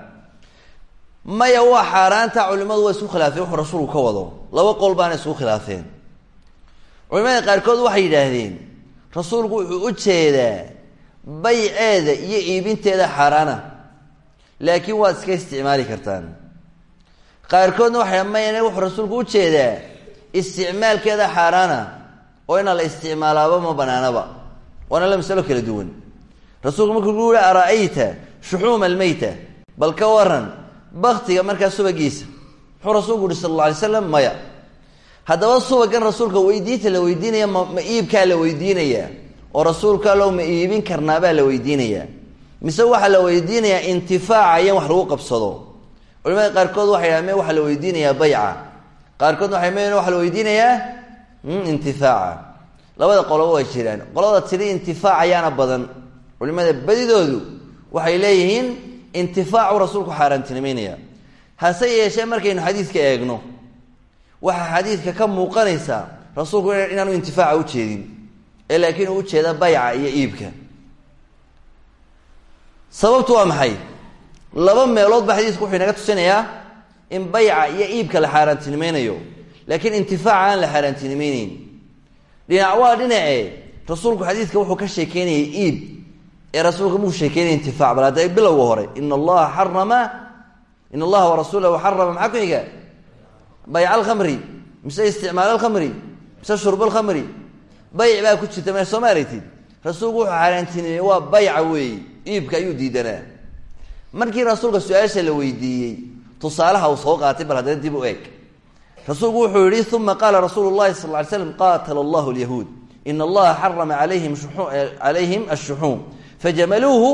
Maya waa xaaraanta culimadu waa isku khilaafeen wuxuu rasuulku ka wado. Laba qol baana isku khilaafeen. Culimada qaarkood waxay yidhaahdeen rasuulku wuxuu u jeedaa bayceeda iyo iibinteeda xaaraana laakiin waad iska isticmaali kartaan. Qaarkoodna waxay mayne wuxuu rasuulku u jeedaa isticmaalkeeda xaaraana oo inaa la isticmaalaaba ma banaanaba. Waana la masalo kala duwan. Rasuulku markuu ku yihi ara-ayta shuxuuma almeyta bal ka waran baktiga markaa subagiisa. Muxuu rasuulku yihi sal alla alay slam maya haddaba subagan rasuulka weydiinta la weydiinaya ma ma iibkaa la weydiinayaa oo rasuulka allow ma iibin karnaabaa la weydiinayaa. Mise waxaa la weydiinayaa intifaaca iyo in wax lagu qabsado. Culimada qaarkood waxay dhaha me waxaa la weydiinayaa bayca. Qaarkoodna waxay me waxaa la weydiinayaa intifaaca. Labada qoloba way jiraan. Qolada tiri intifaac ayaana badan. Culimada badidoodu waxay leeyihiin intifaacu rasuulku xaaraantinimeynaya. Hase yeeshee markaynu xadiidka eegno waxaa xadiidka ka muuqanaysa rasuulku inaanu intifaaca ujeedin ee laakiin uu ujeeda bayca iyo iibka. Sababtu waa maxay? Laba meelood ba xadiisku wuxuu inaga tusinayaa in bayca iyo iibka la xaaraantinimeynayo laakiin intifaaca aan la xaaraantinimeyneyn dhinac waa dhinace rasuulku xadiidka wuxuu ka sheekeynayay iib. Ee rasuulka muu sheekeynaya intifaac bal hadda bilowga hore in allaha xarama in allaha warasuulahu xarama maxaa ku xiga? Bayc alkhamri mise isticmaal alkhamri mise shurb alkhamri bayc baa ku jirta me soo ma aragtid rasuulku wuxuu xaaraantinimey waa bayca weeye iibka ayuu diidanaa. Markii rasuulka su'aasha la weydiiyey tusaalaha uu soo qaatay bal haddana dib u eeg. Rasuulku wuxuu yihi uma qaala rasuulu llahi sal ly slam qaatala allahu lyahuud in allaha xarama alayhim ashuxuum fajamaluuhu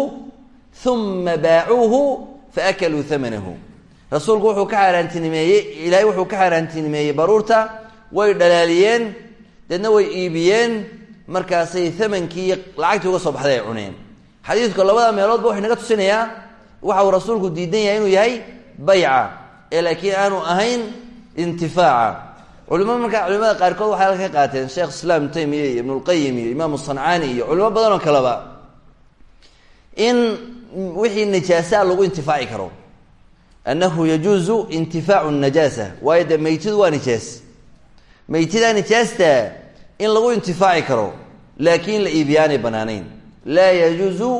uma baacuuhu faakaluu amanahu rasuulku wuxuu ka xaaraantinimeeyey ilaahay wuxuu ka xaaraantinimeeyey baruurta way dhalaaliyeen deedna way iibiyeen markaasay thamankii lacagtii uga soo baxday ay cuneen. Xadiidku labada meeloodba wuxuu inaga tusinayaa waxa uu rasuulku diidan yahay inuu yahay bayca ee laakiin aanu ahayn intifaaca. Culimo markaa culimada qaarkood waxay halka ka qaateen sheekh islaam taymiya iyo ibnulqayim iyo imaamu sancaani iyo culimo badan oo kaleba in wixii najaasaa lagu intifaaci karo. Annahu yajuuzu intifaacu najaasa waayo dee meytidu waa nijaas. Meytidaa nijaasta in lagu intifaaci karo laakiin la iibiyaanay banaanayn laa yajuuzu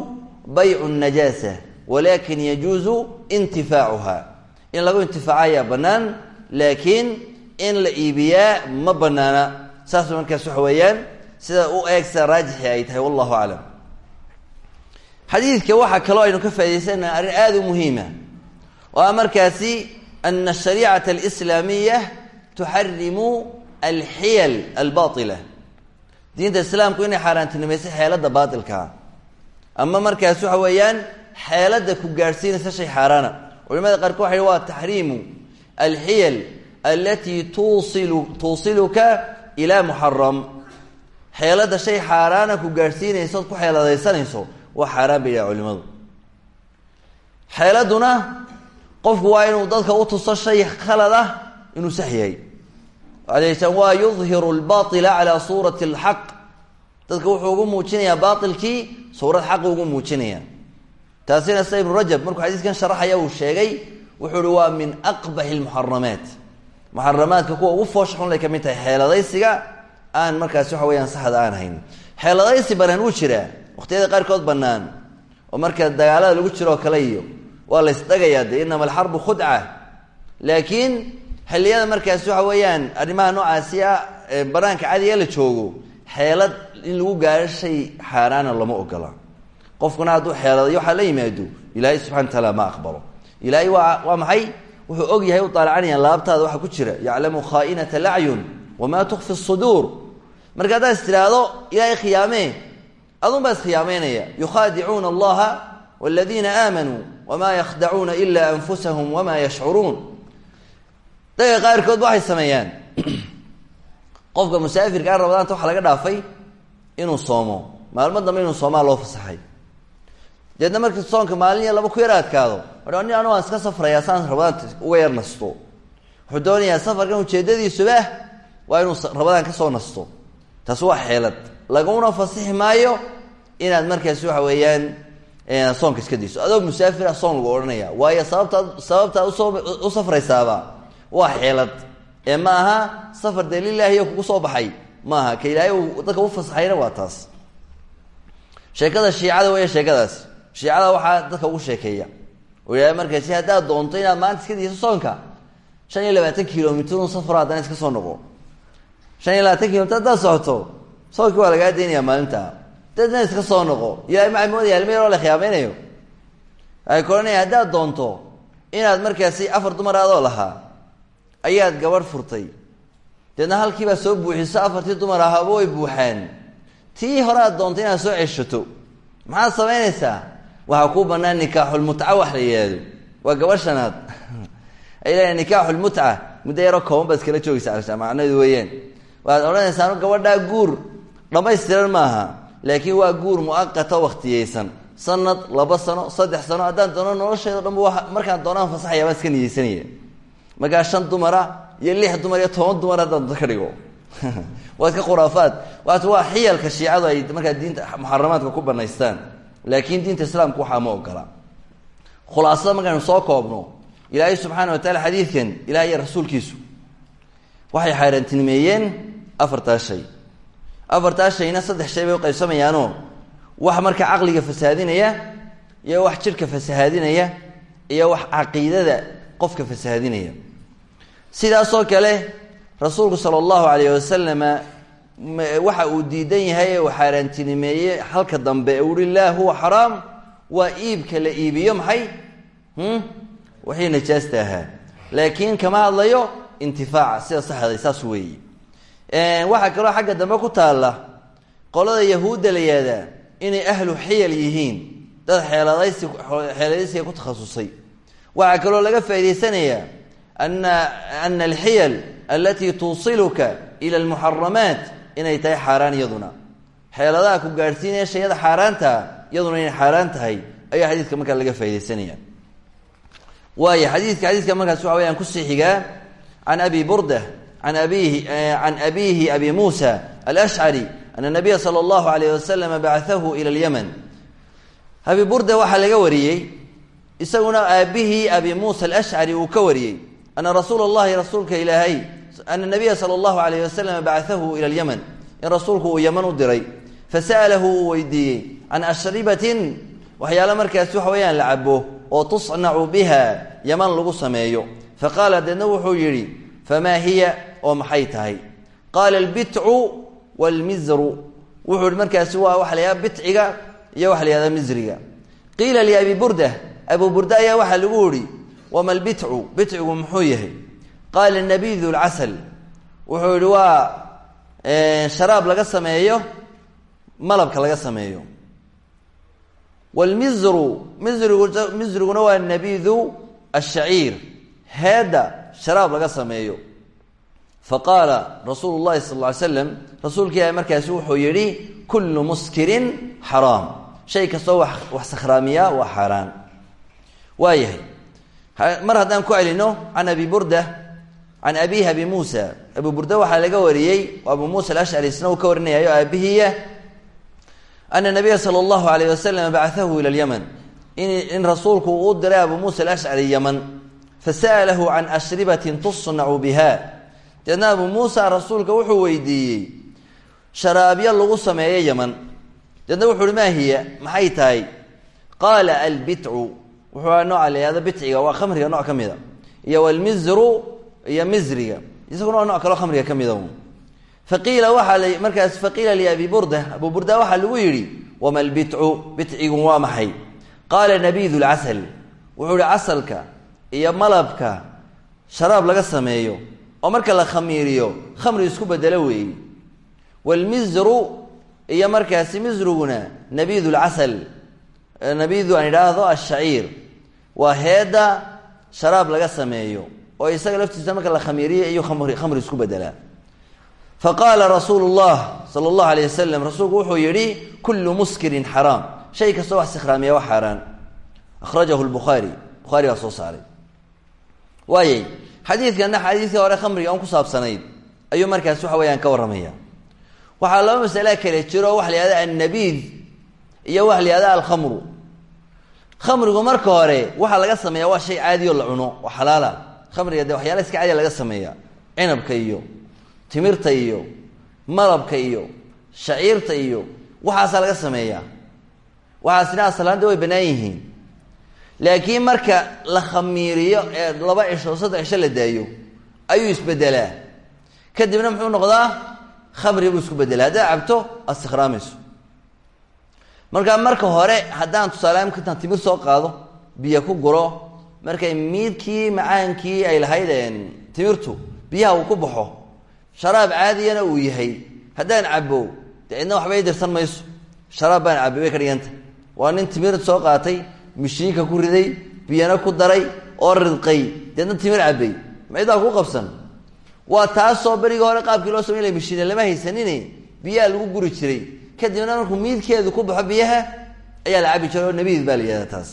baycu najaasa walakin yajuuzu intifaacuha in lagu intifaaca ayaa bannaan laakiin in la iibiyaa ma banaana saas markaas waxa sida u eeg raajixi ay tahay wallahu aclam. Xadiidka waxaa kaloo aynu ka faaidaysanaa arrin aada u muhiima oo a markaasi ana ashariicata alislaamiya tuxarimu alxiyal albaila diinta islaamku inay xaaraantinimaysa xeelada baailkaa ama markaas waxa weeyaan xeelada ku gaadhsiinaysa shay xaaraana. Culimada qaarkood waxay waa taxriimu alxiyal alatii tuusilu tuusiluka ilaa muxaram xeelada shay xaaraana ku gaadhsiinaysa ood ku xeeladaysanayso waa xaaraan bay culimadu xeeladuna qofku waa inuu dadka u tuso shay khalad ah inuu sax yahay adeysaan waa yudhiru lbaila calaa suurati alxaq dadka wuxuu ugu muujinayaa baailkii suurad xaqi ugu muujinaya. Taasina sida rajab markuu xadiiskan sharaxaya uu sheegay wuxuu waa min aqbaxi lmuxaramaat muxaramaadka kuwa ugu foosha xunlay ka mid tahay xeeladaysiga aan markaasi waxa weyaan saxda aan hayn xeeladaysi banaan wuu jiraa waqtiyada qaarkood banaan oo marka dagaalada lagu jiro oo kale iyo waa laysdhagayaa de inama alxarbu khudca laakiin xilliyada markaasi waxa weeyaan arrimaha noocaasi a banaanka cadiga la joogo xeelad in lagu gaaro shay xaaraana lama ogola. Qofkuna hadduu xeeladayo waxaa la yimaado ilaahay subxana wa taala ma aqbalo. Ilaahay waa waa maxay? Wuxuu og yahay u daalacanaya laabtaada waxa ku jira yaclamu khaainata lacyun wamaa tukfi suduur. Marka haddaad is tidhaahdo ilaahay khiyaamee adun baa iskhiyaamaynaya yukhaadicuuna allaha waladiina aamanuu wamaa yakhdacuuna ila anfusahum wamaa yashcuruun dadka qaarkood ba waxay sameeyaan. Qofka musaafirka aan rabadaanta waxaa laga dhaafay inuu soomo. Maalmo dambe inuu soomaa loo fasaxay. Deedna markii soonka maalin iyo laba ku yara adkaado a ni iska safrayaa saan rabadaanta uga yar nasto. Wuxuu doonayaa safarkan ujeedadiisuba waa inuu rabadaan ka soo nasto. Taasi waa xeelad. Laguna fasixi maayo inaad markaasi waxa weeyaan soonka iska dayso adoo musaafira soon lagu odhanaya waayo sababtaad sababtaad u soo u safraysaaba waa xeelad. Ee ma aha safar dee lilaahiyo kugu soo baxay? Maaha ka ilaahay dadka u fasaxayna waa taas. Sheekada shiicada weya sheekadaas. Shiicada waxaa dadka ugu sheekeeya. Oo ilaahay markaasi haddaad doonto inaad maanta iska diiso soonka shan iyo labaatan kilomitr safaro haddana iska soo noqo. Shan iyo labaatan haddaad socoto soonkii waa lagaa daynayaa maalinta. Dadna iska soo noqo. Ilahay maxay moodaya yaroo la khiyaameynayo waxay koranaya haddaad doonto inaad markaasi afar dumar adoo lahaa ayaad gabadh furtay. Deedna halkiibaa soo buuxiso afartii dumar ahaaba way buuxaan tii hore aad doonto inaad soo ceshato. Maxaad samaynaysaa? Waxaa kuu banaan nikaaxulmutca wax la yihahdo waa gabadh shanaad. Ay leeyahay nikaaxulmutca muddo yaroo kooban baad iskala joogaysa macnaheedu weeyaan. Waxaad odhanaysaa gabadhaa guur. Dhammaystiran maaha. Laakiin waa guur muaqata waktiyeysan sanad laba sano saddex sano haddaan doono nolosheeda dhanba markaan doonaan fasaxaya baan iska niyeysanaya markaa shan dumara iyo lix dumar iyo toban dumar haddaan ka dhigo. Waa iska khuraafaad. Waat waa xiyalka shiicadu ay markaa diinta muxaramaadka ku banaystaan laakiin diinta islaamku waxaa ma ogola. Khulaasada markaynu soo koobno. Ilaahay subxaana wa taala ilaah iyo rasuulkiisu. Waxay xaaraantinimeeyeen afartaa shay. Afartaa shayna saddex shay bay uqaybsamayaanoo wax marka caqliga fasahaadinaya iyo wax jidhka fasahaadinaya iyo wax caqiidada qofka fasahaadinaya sidaasoo kale rasuulku sala allahu calayh wasalama waxa uu diidan yahay ee uu xaaraantinimeeyey halka dambe ee uhi laa huwa xaraam waa iibka la iibiyo maxay? Wixii najaasta ahaa. Laakiin kama hadlayo intifaaca sida saxda saas weeye. Waxaa kaloo xagga dambe ku taalla qolada yahuudda la yihahdaa inay ahlu xiyal yihiin dad xeeladaysi xeeladaysiga ku takhasusay. Waxaa kaloo laga faa'idaysanayaa ana alxiyal alatii tuusiluka ila almuxaramaat inay tahay xaaraan iyaduna xeeladaha ku gaadhsiinaya shayada xaaraantaa iyaduna inay xaaraan tahay ayaa xadiidka markaa laga faa'idaysanaya waaya xadiidka xadiidka markaas waxa weyaan ku sii xigaa can abi burda an abihi can abihi abi muusa alashcari ana nabiya sala allahu alayh wasalama bacaahu ila lyaman abi burda waxaa laga wariyey isaguna aabihii abi muusa alashcari uu ka wariyey ana rasuula allahi rasuulka ilaahay ana nabiya sala allahu alayh wasalama bacaahu ila lyaman in rasuulku uu yaman u diray fasa'alahu uu weydiiyey can ashribatin waxyaale markaasi waxa weeyaan la cabo oo tusnacu biha yaman lagu sameeyo faqaala deedna wuxuu yidhi famaa hiya oo maxay tahay qaala albitcu waalmizru wuxuu yihi markaasi waa waxa la wama lbitcu bitcigu muxuu yahay. Qaala nabidu lcasal wuxuu yihi waa sharaab laga sameeyo malabka laga sameeyo. Wlmizru mizrigu mizriguna waa nabidu ashaciir heedda sharaab laga sameeyo. Faqaala rasuulu llahi sal ly slam rasuulka ilahi wuxuu yihi kullu muskirin xaraam. Shay kastoo wax sakhraamiya waa xaaraan. Waa yahay mar haddaan ku celino can abi burda can abihi abi muusa. Abu burda waxaa laga wariyey abu muusa alashcari isna uu ka warinayayo aabihiya ana nabiya sala allahu alayh wasalam bacaahu ila lyaman in rasuulku uu diray abu muusa alashcari yaman fasa'alahu can ashribatin tusnacu biha. Deedna abu muusa rasuulka wuxuu weydiiyey sharaabyo lagu sameeyo yaman. Deedna wuxu uhi maa hiya maxay tahay? Qaala albitcu wuxuu nooca la yihahdo bitciga waa khamriga nooc ka mida. Iyo walmizru iyo misriga isaguna waa nooc kaloo khamriga ka mida. Faqiila waxaa l markaas faqiila liabi burda abu burda waxaa lagu yidhi wama lbitcu bitcigu waa maxay? Qaala nabidu lcasal wuxuu ihi casalka iyo malabka sharaab laga sameeyo oo marka la khamiiriyo khamri isku bedelo weeye wlmizru iyo markaasi misriguna nabidu lcasal nabidu aan idhaahdo ashaciir waa heedda sharaab laga sameeyo oo isaga laftiisa marka la khamiiriyo iyo khamri isku bedelaa faqaala rasuulu llah sala allahu alayh wasalam rasuulku wuxuu yihi kullu muskirin xaraam. Shay kastoo wax sikhraamiya waa xaaraan. Akhrajahu lbukhaari bukhaari baa soo saaray. Waayay xadiidkana xadiidkii hore khamriga aan ku saabsanayd ayuu markaas waxa weyaan ka warramaya. Waxaa laba masale kale jiro waxa la yihahda annabiid iyo waxa la yihahda alkhamru khamrigu marka hore waxaa laga sameeya waa shay caadiyo la cuno oo xalaala. Khamriga dee waxyaala iska caadiya laga sameeya cinabka iyo timirta iyo malabka iyo shaciirta iyo waxaasaa laga sameeyaa. Waxaasina aslaanta way bannaan yihiin. Laakiin marka la khamiiriyo ee laba cisho saddex cisho la daayo ayuu isbedelaa kadibna muxuu noqdaa khamri buu isku bedelaa haddaad cabto aad markaa marka hore haddaan tusaaleaan intaan timir soo qaado biyo ku guro markay miidkii macaankii ay lahayd timirtu biyaha uu ku baxo sharaab caadiyana uu yahay. Haddaan cabo de cidna waxba i dirsan mayso. Sharaab baan cabay bay ka dhiganta. Waa nin timir soo qaatay mishiinka ku riday biyana ku daray oo ridqay. Deedna timir cabay macidaa ku qabsan? Waa taasoo berigii hore qaabkii loo samayn lay lama haysanine biyaha lagu guri jiray kadibna markuu miidkeedu ku baxo biyaha ayaa la cabi jira oo nabiid baa la yihahda taas.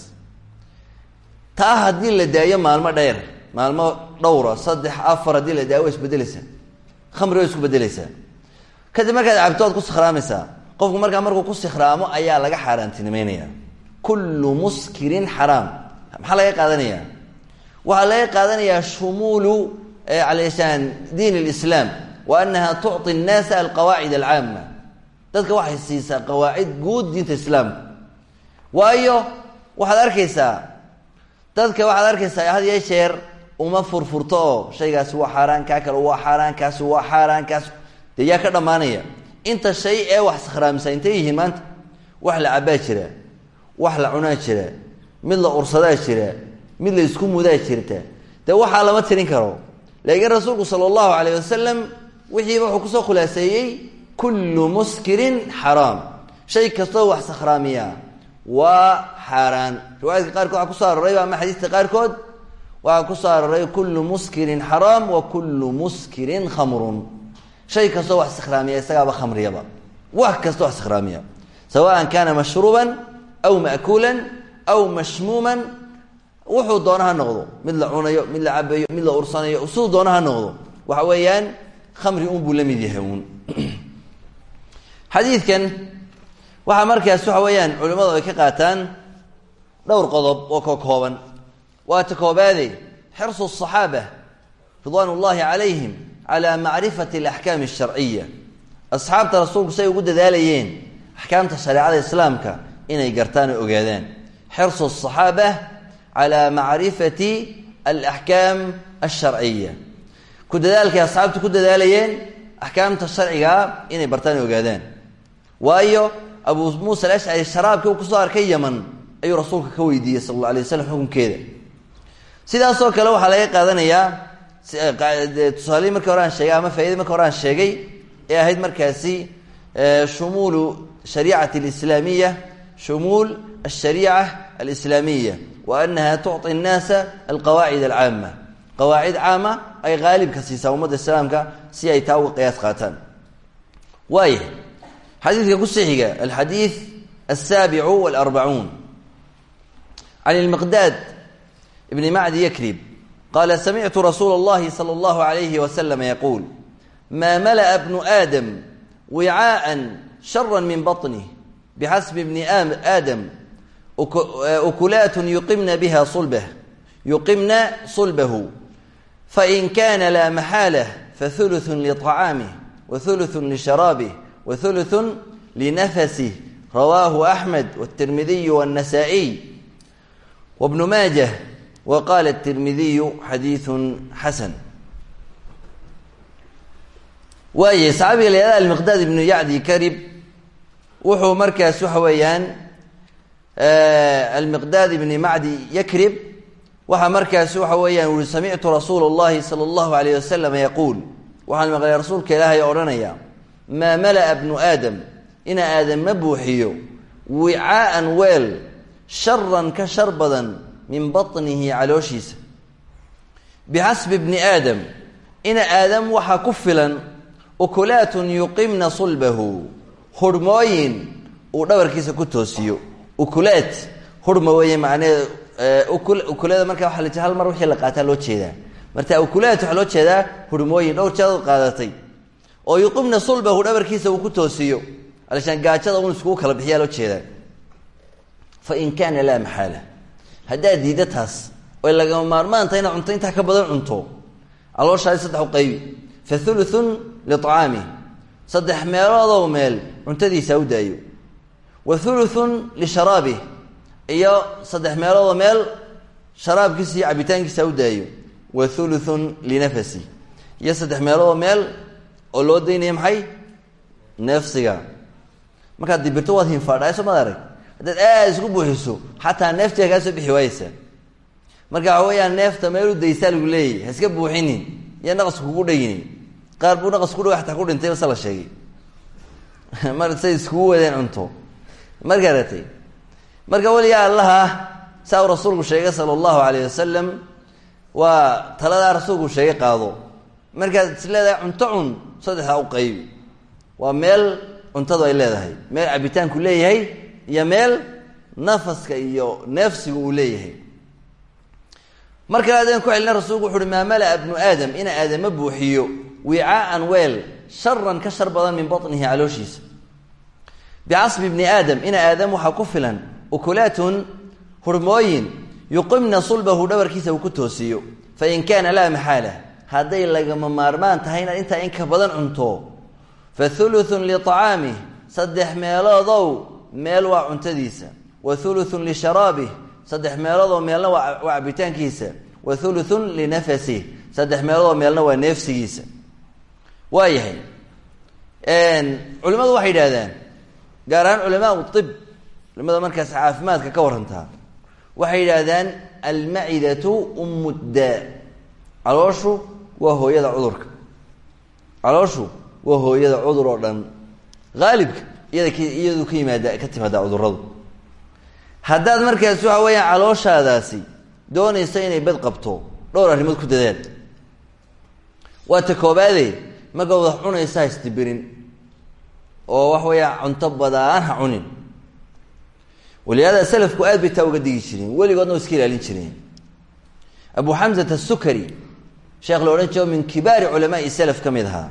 Taa haddii la daayo maalmo dheer maalmo dhowra ah, saddex afar haddii la daayo waa isbedeleysaa khamri waa isku bedeleysaa kadib markaad cabto ku sikhraamaysaa. Qofku markaa markuu ku sikhraamo ayaa laga xaaraantinimeynaya. Kullu muskirin xaraam. Maxaa laga qaadanayaa? Waxaa laga qaadanayaa shumuulu eh, cala diin alislaam. Wa anaha tucطi nnaasa alqawaacid alcaama dadka waxay siisaa qawaacid guud diinta islaamka. Waayo waxaad arkaysaa dadka waxaad arkaysaa had iyo jeer uma furfurto oo shaygaasi waa xaaraan kaa kale waa xaaraan kaasi waa xaaraan kaas dee yaa ka dhammaanaya. Inta shay ee wax sikhraamisa intay yihiin maanta wax la cabaa jira wax la cunaa jira mid la ursadaa jira mid la isku mudaa jirta. Dee waxaa lama tirin karo. Laakiin rasuulku sala allahu calayh wasalam wixiiba wuxuu ku soo khulaaseeyey kullu muskirin xaraam shay kastoo wax sikhraamiya waa xaaraan. Riwaayadka qaarkood waxaa ku soo aroray ama xadiista qaarkood waxaa ku soo aroray kullu muskirin xaraam wa kullu muskirin khamrun. Shay kastoo wax sikhraamiya isagaaba khamriyaba. Wax kastoo wax sikhraamiya sawaan kaana mashruuban aw ma'kuulan aw mashmuuman wuxuu doona ha noqdo. Mid la cunayo mid la cabayo mid la ursanayo siduu doona ha xadiidkan waxaa markaas waxa weeyaan culimmadu ay ka qaataan dhowr qodob oo ka kooban. Waata koobaade xirsu asaxaaba ridwaan llahi calayhim calaa macrifati alaxkaam asharciya asxaabta rasuulku si ugu dadaalayeen axkaamta shareecada islaamka inay gartaan oo ogaadaan. Xirsu asaxaaba calaa macrifati alaxkaam alsharciya ku dadaalkay asxaabtu ku dadaalayeen axkaamta sharciga inay bartaan oo ogaadaan waayo abu muusa alashcari sharaabkii uu ku soo arkay yaman ayuu rasuulka ka weydiiyey sal alla alay waslam xukunkeeda. Sidaasoo kale waxaa laga qaadanayaa eh, tusaalihi markii hore aan sheegay ama faidii marki hore aan sheegay ee ahayd markaasi eh, shumuulu shariicati alislaamiya shumuul alshariica alislaamiya wa anaha tucطi nnaasa alqawaacid alcaama qawaacid caama ay qaalibka siisaa ummadda islaamka si ay taa uga qiyaas qaataan. Waaya xadiidka ku sixiga alxadiid asaabicu walarbacuun can lmiqdaad bni macdi yakrib qaala samictu rasuula اllahi salى اllahu alayhi waslama yaquul maa mala'a bnu aadam wicaءa shara min baطnih bixasbi bni aadam ukulaat yuqimna biha sulbah yuqimna sulbahu fain kana laa maxaalah faثuluثu liطacaamih waثuluثu lisharaabih waثuluثu linafasih rawaahu axmed wالtirmidiyu wالnasaa-iy wbnu maajah wa qaala الtirmidiyu xadiiثu xasan waaye saxaabiga la yahada almiqdaad ibnu yacdi karib wuxuu markaas waxa weeyaan almiqdaad ibni macdi yakrib waxaa markaas waxa weeyaan uri samictu rasuula اllahi salى اllahu alayh wasalam yaquul waxaan maqlay rasuulka ilaahay odhanaya maa mala'a bnu aadam ina aadam ma buuxiyo wicaa'an weel sharan ka shar badan min baطnihi calooshiisa. Bixasbi bni aadam ina aadam waxaa ku filan ukulaatun yuqimna sulbahu hurhmooyin uu dhabarkiisa ku toosiyo. Ukulaat hurma weeye macneed ukulada markaa waa hal mar wixii la qaataa loo jeedaa. Marka ukulaat waxaa loo jeedaa hurmooyin dhowr jeedood qaadatay oo yuqimna sulbahu dhabarkiisa uu ku toosiyo. Alshaan gaajada un iskugu kala bixiyaa loo jeedaa fa in kaana laa maxaala. Haddaad diidda taas oy lagama maarmaanta inaad cunto intaa ka badan cunto. Calooshaadi saddex u qaybi. Fa thuluthun liطcaamih saddex meeloodow meel cuntadiisa u daayo. Wa thuluthun lisharaabih iyo saddex meeloodoo meel sharaabkiisa iyo cabitaankiisa u daayo. Wa thuluthun linafasi iyo saddex meeloodoo meel oo loo daynaya maxay? Neefsiga. Markaad dibirto waad hinfaadhaay soo maad arag haddaad aada isku buuxiso xataa neeftiga kaa soo bixi waayeysa. Marka waxa weeyaan neefta meel u daysaa lagu leeyahy ha iska buuxinin iyo naqas kugu dhegini qaar buu naqas ku dhag ataa ku dhintay base la mar say iskugu wadeen cunto. Marka ratay marka weligaa allaha saa uu rasuulku sheegay sala allahu alayh wasalam waa taladaa rasuulku sheegay qaado. Markaad is leedahay cunto cun saddexdaa u qaybi. Waa meel cuntadu ay leedahay meel cabitaanku leeyahay iyo meel nafaska iyo neefsigu uu leeyahay. Mar kale adeen ku celina rasuulku wuxu uhi maa malaa bnu aadam? Ina aadama buuxiyo wicaaan weel sharan ka shar badan min banihi calooshiisa. Bicasbi bni aadam ina aadam waxaa ku filan ukulaatun hurmooyin yuqimna sulbahu dhabarkiisa uu ku toosiyo fain kaana laa maxaala hadday lagama maarmaan tahay inaad intaa in ka badan cunto. Fa thuluthun liطacaamih saddex meeloodow meel waa cuntadiisa. Wa thuluthun lisharaabih saddex meeloodoo meelna waa cabitaankiisa. Wa thuluthun linafasih saddex meeloodoo meelna waa neefsigiisa. Waa yahay culimmadu waxay yidhahdaan gaar ahaan culamaau ib culimada markaas caafimaadka ka warantaa waxay yidhaahdaan almacidatu umu daa calooshu waa hooyada cudurka. Calooshu waa hooyada cudur oo dhan. Haalibka iyada iyadu ka yimaada ka timaada cuduradu haddaad markaas waxa weeyaan calooshaadaasi doonaysa inay bad qabto dhowr arrimood ku dadaal waa ta koobaade marka wada cunaysa ha isdibirin oo wax weeyaan cunto badaan ha cunin. Walihaada salafku aad bay taa uga digi jireen weligoodna iska ilaalin jireen. Abu xamsat asukari sheekh la min kibaari culamaai salaf ka ahaa.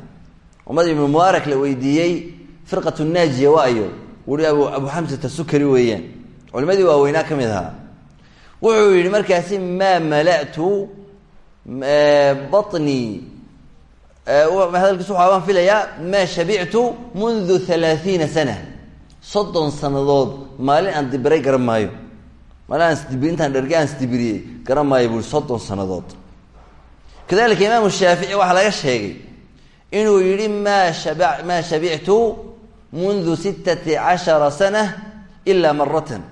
Umad ibnu mubaarak la weydiiyey firqat naajiya waayo wuhi abu abu xamsat asukari weeyaan culimadii waaweynaa ka mid ahaa. Wuxuu yihi markaasi maa mala'tu baطnii hadalkiisu waxaa baan filayaa maa shabictu mundu halaathiina sana. Soddon sanadood maalin aan dibiray garan maayo. Maalin aan sdib intaan dherge aan soddon sanadood kadalika imaamu shaafici waxaa laga sheegay inuu yihi shaba maa shabictu mundu sittati cashara sana ila maratan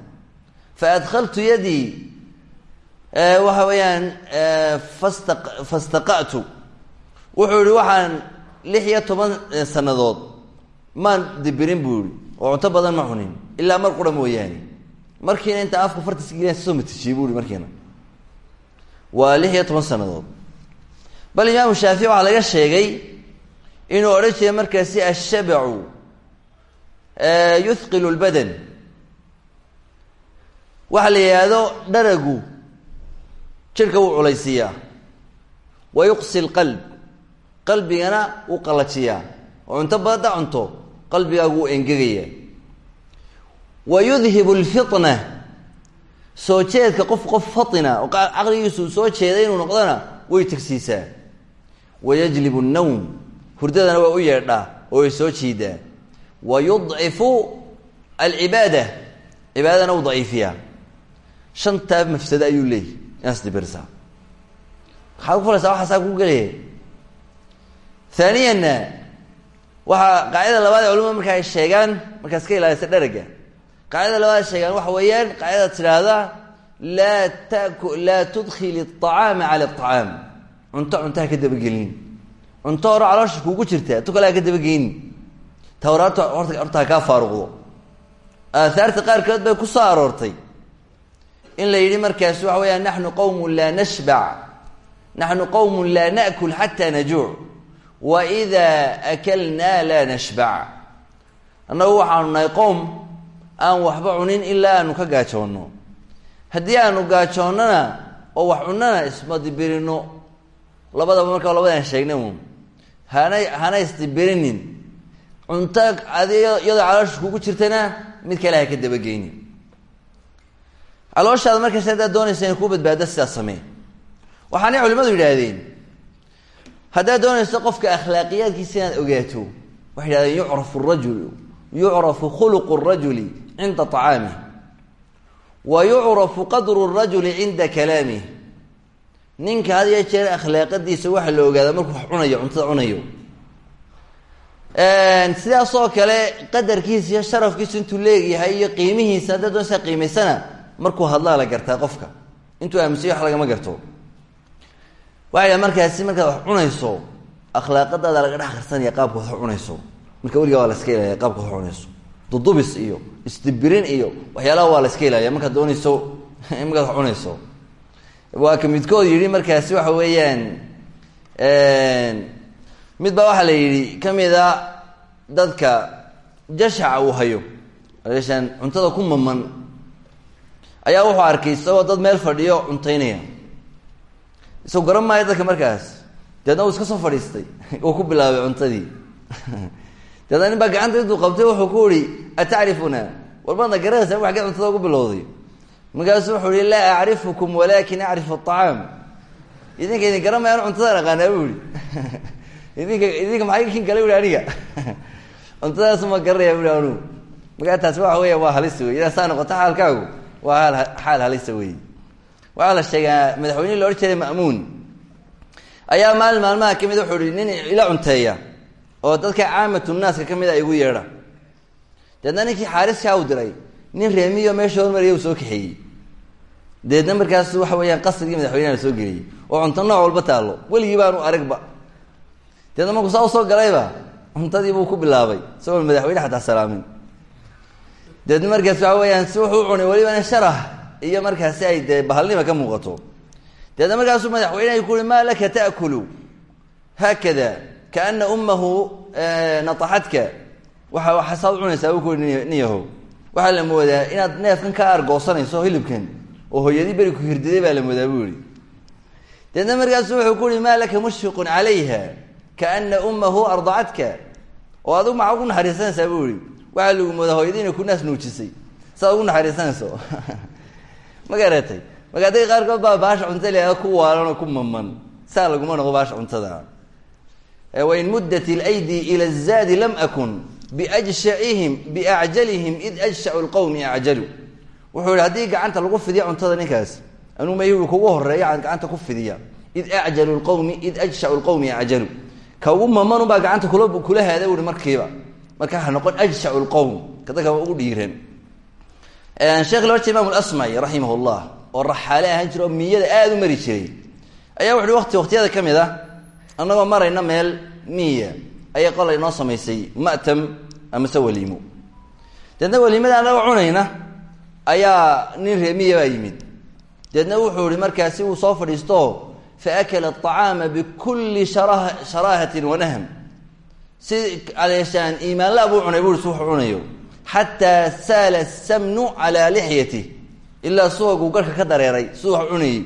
faadkaltu yadii waxa weeyaan fasta fastaqa'tu. Wuxuu yihi waxaan lix iyo toban sanadood maan dibirin buu yihi oo cunto badan ma cunin ilaa mar qura mooyaane. Markiina inta afka fartiis geliya soo matijiyey bu i markiina. Waa lix iyo toban sanadood bal imaamu shaafici waxaa laga sheegay inuu odhan jiray markaasi ashabacu yuthqilu lbadan waxaa la yidhaahdo dharagu jirka wuu culaysiiyaa. Wa yuqsi lqalb qalbigana wuu qallajiyaa. Oo cunto badada cunto qalbigaagu wuu engegaya. Wa yudhibu lfitna soo jeedka qof qof fatina oo caqligiisu soo jeeday inuu noqdona way tegsiisaa wa yajlibu nnawm hurdadana waa u yeedhaa oo way soo jiidaa wa yudcifu alcibaada cibaadadana u daciifiyaa shantaa mafsado ayuu leeyahy inaas dibirsaa maxaad ku falaysaa waxaasaa kuu gelaya haaniyanna waxaa qaacida labaad ee culimadu marka ay sheegaan markaas ka ilaalisa dharaga qaacidada labaad ay sheegaan waxa weeyaan qaacidada tidhaahda laa taku laa tudkhil الطacaama cala الطacaam cunto cuntaha ka dabagelin cunto hore caloosha kuugu jirta tu kale ha ka dabageyni ta horaarta horta horta ha kaa faaruqdo aahaarta qaarkood bay ku soo aroortay. In la yidhi markaas waxa weeyaan naxnu qowm laa nashbac naxnu qowm laa naأkul xata najuuc. Wa إida akalna laa nashbac annagu waxaanu nahay qowm aan waxba cunin ilaa aanu ka gaajoonno haddii aanu gaajoonnona oo wax cunnana isma dibirino labadaba markaa labadaan sheegnay un hana hana isdibirinin. Cunto adi iyadoo caloosha kugu jirtana mid kale ha ka dabageyni calooshaada markaas haddaad doonaysa inay kuu badbaado sidaas samee. Waxaanay culimadu yidhaahdeen haddaad doonayso qofka akhlaaqiyaadkiisa inaad ogaato waxay yidhahdeen yucrafu rajulu yucrafu khuluqu rajuli cinda طacaamih wa yucrafu qadru rajuli cinda kalaamih ninka had iyo jeer akhlaaqadiisa waxaa la ogaadaa markuu cunayo cuntada cunayo. Sidaas oo kale qadarkiisa iyo sharafkiisa intuu leegyahay iyo qiimihiisa haddaad doonaysaa qiimaysana markuu hadlaa la gartaa qofka. Intuu aaminsayo wax lagama garto. Waxay markaasi markaad wax cunayso akhlaaqadaada laga dhex karsanaya qaabka wax cunayso. Marka weligaa waa la iska ilaalaya qaabka wax cunayso. Dudubis iyo isdibirin iyo waxyaalaha waa la iska ilaalaya markaad doonayso markaad wax cunayso waa ka midkood yidhi markaasi waxa weeyaan mid baa waxaa la yidhi kamida dadka jashaca uu hayo shaan cuntada ku maman ayaa wuxuu arkay isagoo dad meel fadhiyo cuntaynaya. Isagoo garan maayo dadka markaas deedna uu iska soo fadhiistay uu ku bilaabay cuntadii. Deedna nin baa gacanta intuu qabtay wuxuu ku ihi atacrifuna walbadna garanaysa wa agee cuntada ugu bilowday markaasu wuxuu ihi laa acrifukum walakin acrifu aطacaam idinka idin garan maya an cuntada aqaanaa bu ihi idinka idinka maxay kin kale ui aniga cuntadaas ma garanaya bui anu markaa taasi waxa weya waa halis wey idaa saa noqoto xaalkaagu waa haal xaal halisa wey waxaa la sheegaa madaxweynehi la odhan jiray ayaa maalin maalmaha ka mid wuxuu ihi nin ila cunteeya oo dadka caamatu naaska ka mid a igu yeedha. Deedna ninkii xaariskaa u diray nin reemiyo meesha hormariya soo kaxeeyey deedna markaas waxa weeyaan qasrigii madaxweyneha soo geliyey oo cunto nooc walba taallo. Weligii baanu aragba. Deedna markuu saa u soo galayba cuntadii buu ku bilaabay isagoo madaxweyne xataa salaamin. Deedna markaas waxa weeyaan si wuxuu cunay welibana sharax iyo markaasi ay dee bahalnima ka muuqato. Deedna markaasuu madaxweyneha ku ui maa laka ta'kulu? Haakada kaana ummahu nataxadka waa waxaasaad cunaysaa buu kuui nin yahow waxaa la moodaa inaad neefkan ka aargoosanayso hilibkan oo hooyadii beri ku hirdiday baa la moodaa buu yihi wuxuu ku uhi maa laka mushfiqun calayha kaana ummahu ardacadka oo adigu maxaa ugu naxariisanaysaa buu yihi lagu moodaa hooyadii inay ku naas nuujisay. Saad ugu naxariisanayso. Ma garatay? Marka dadka qaarkood baa baasha cunta ku waalan oo ku maman saa laguma noqo baasha cuntada. Wain muddat ilaydi ila azaadi lam akun biajshacihim biacjalihim id ajshacu lqowmi acjalu wuxuu yihi gacanta lagu fidiya cuntada ninkaas anuu mayui kugu horreeya aan gacanta ku fidiya. Id acjalu lqowmi id ajshacu lqowmi acjalu ka ugu mamanubaa gacanta kula kula haada ui markiiba marka ha noqon ajshacu lqowm ka dadka ugu dhiiran sheekh loo jee imam asmaci raximah oo raxaale ahaan miyada aada u mari jiray ayaa wuxuui waqti waqtiyada ka mid ah marayna meel miya ayay qola inoo samaysay ma'tam amase waliimo deedna waliimada annagoo cunayna ayaa nin reemiya baa yimid. Deedna wuxuu ihi markaasi uu soo fadhiisto faakala aطacaama bikulli sharaahatin wanahm si aleeshaan iimaanla buu cunay bui wuxuu cunayo. Xataa saala samnu calaa lixyatih ilaa suwaguu garhka ka dareeray si wax cunayey.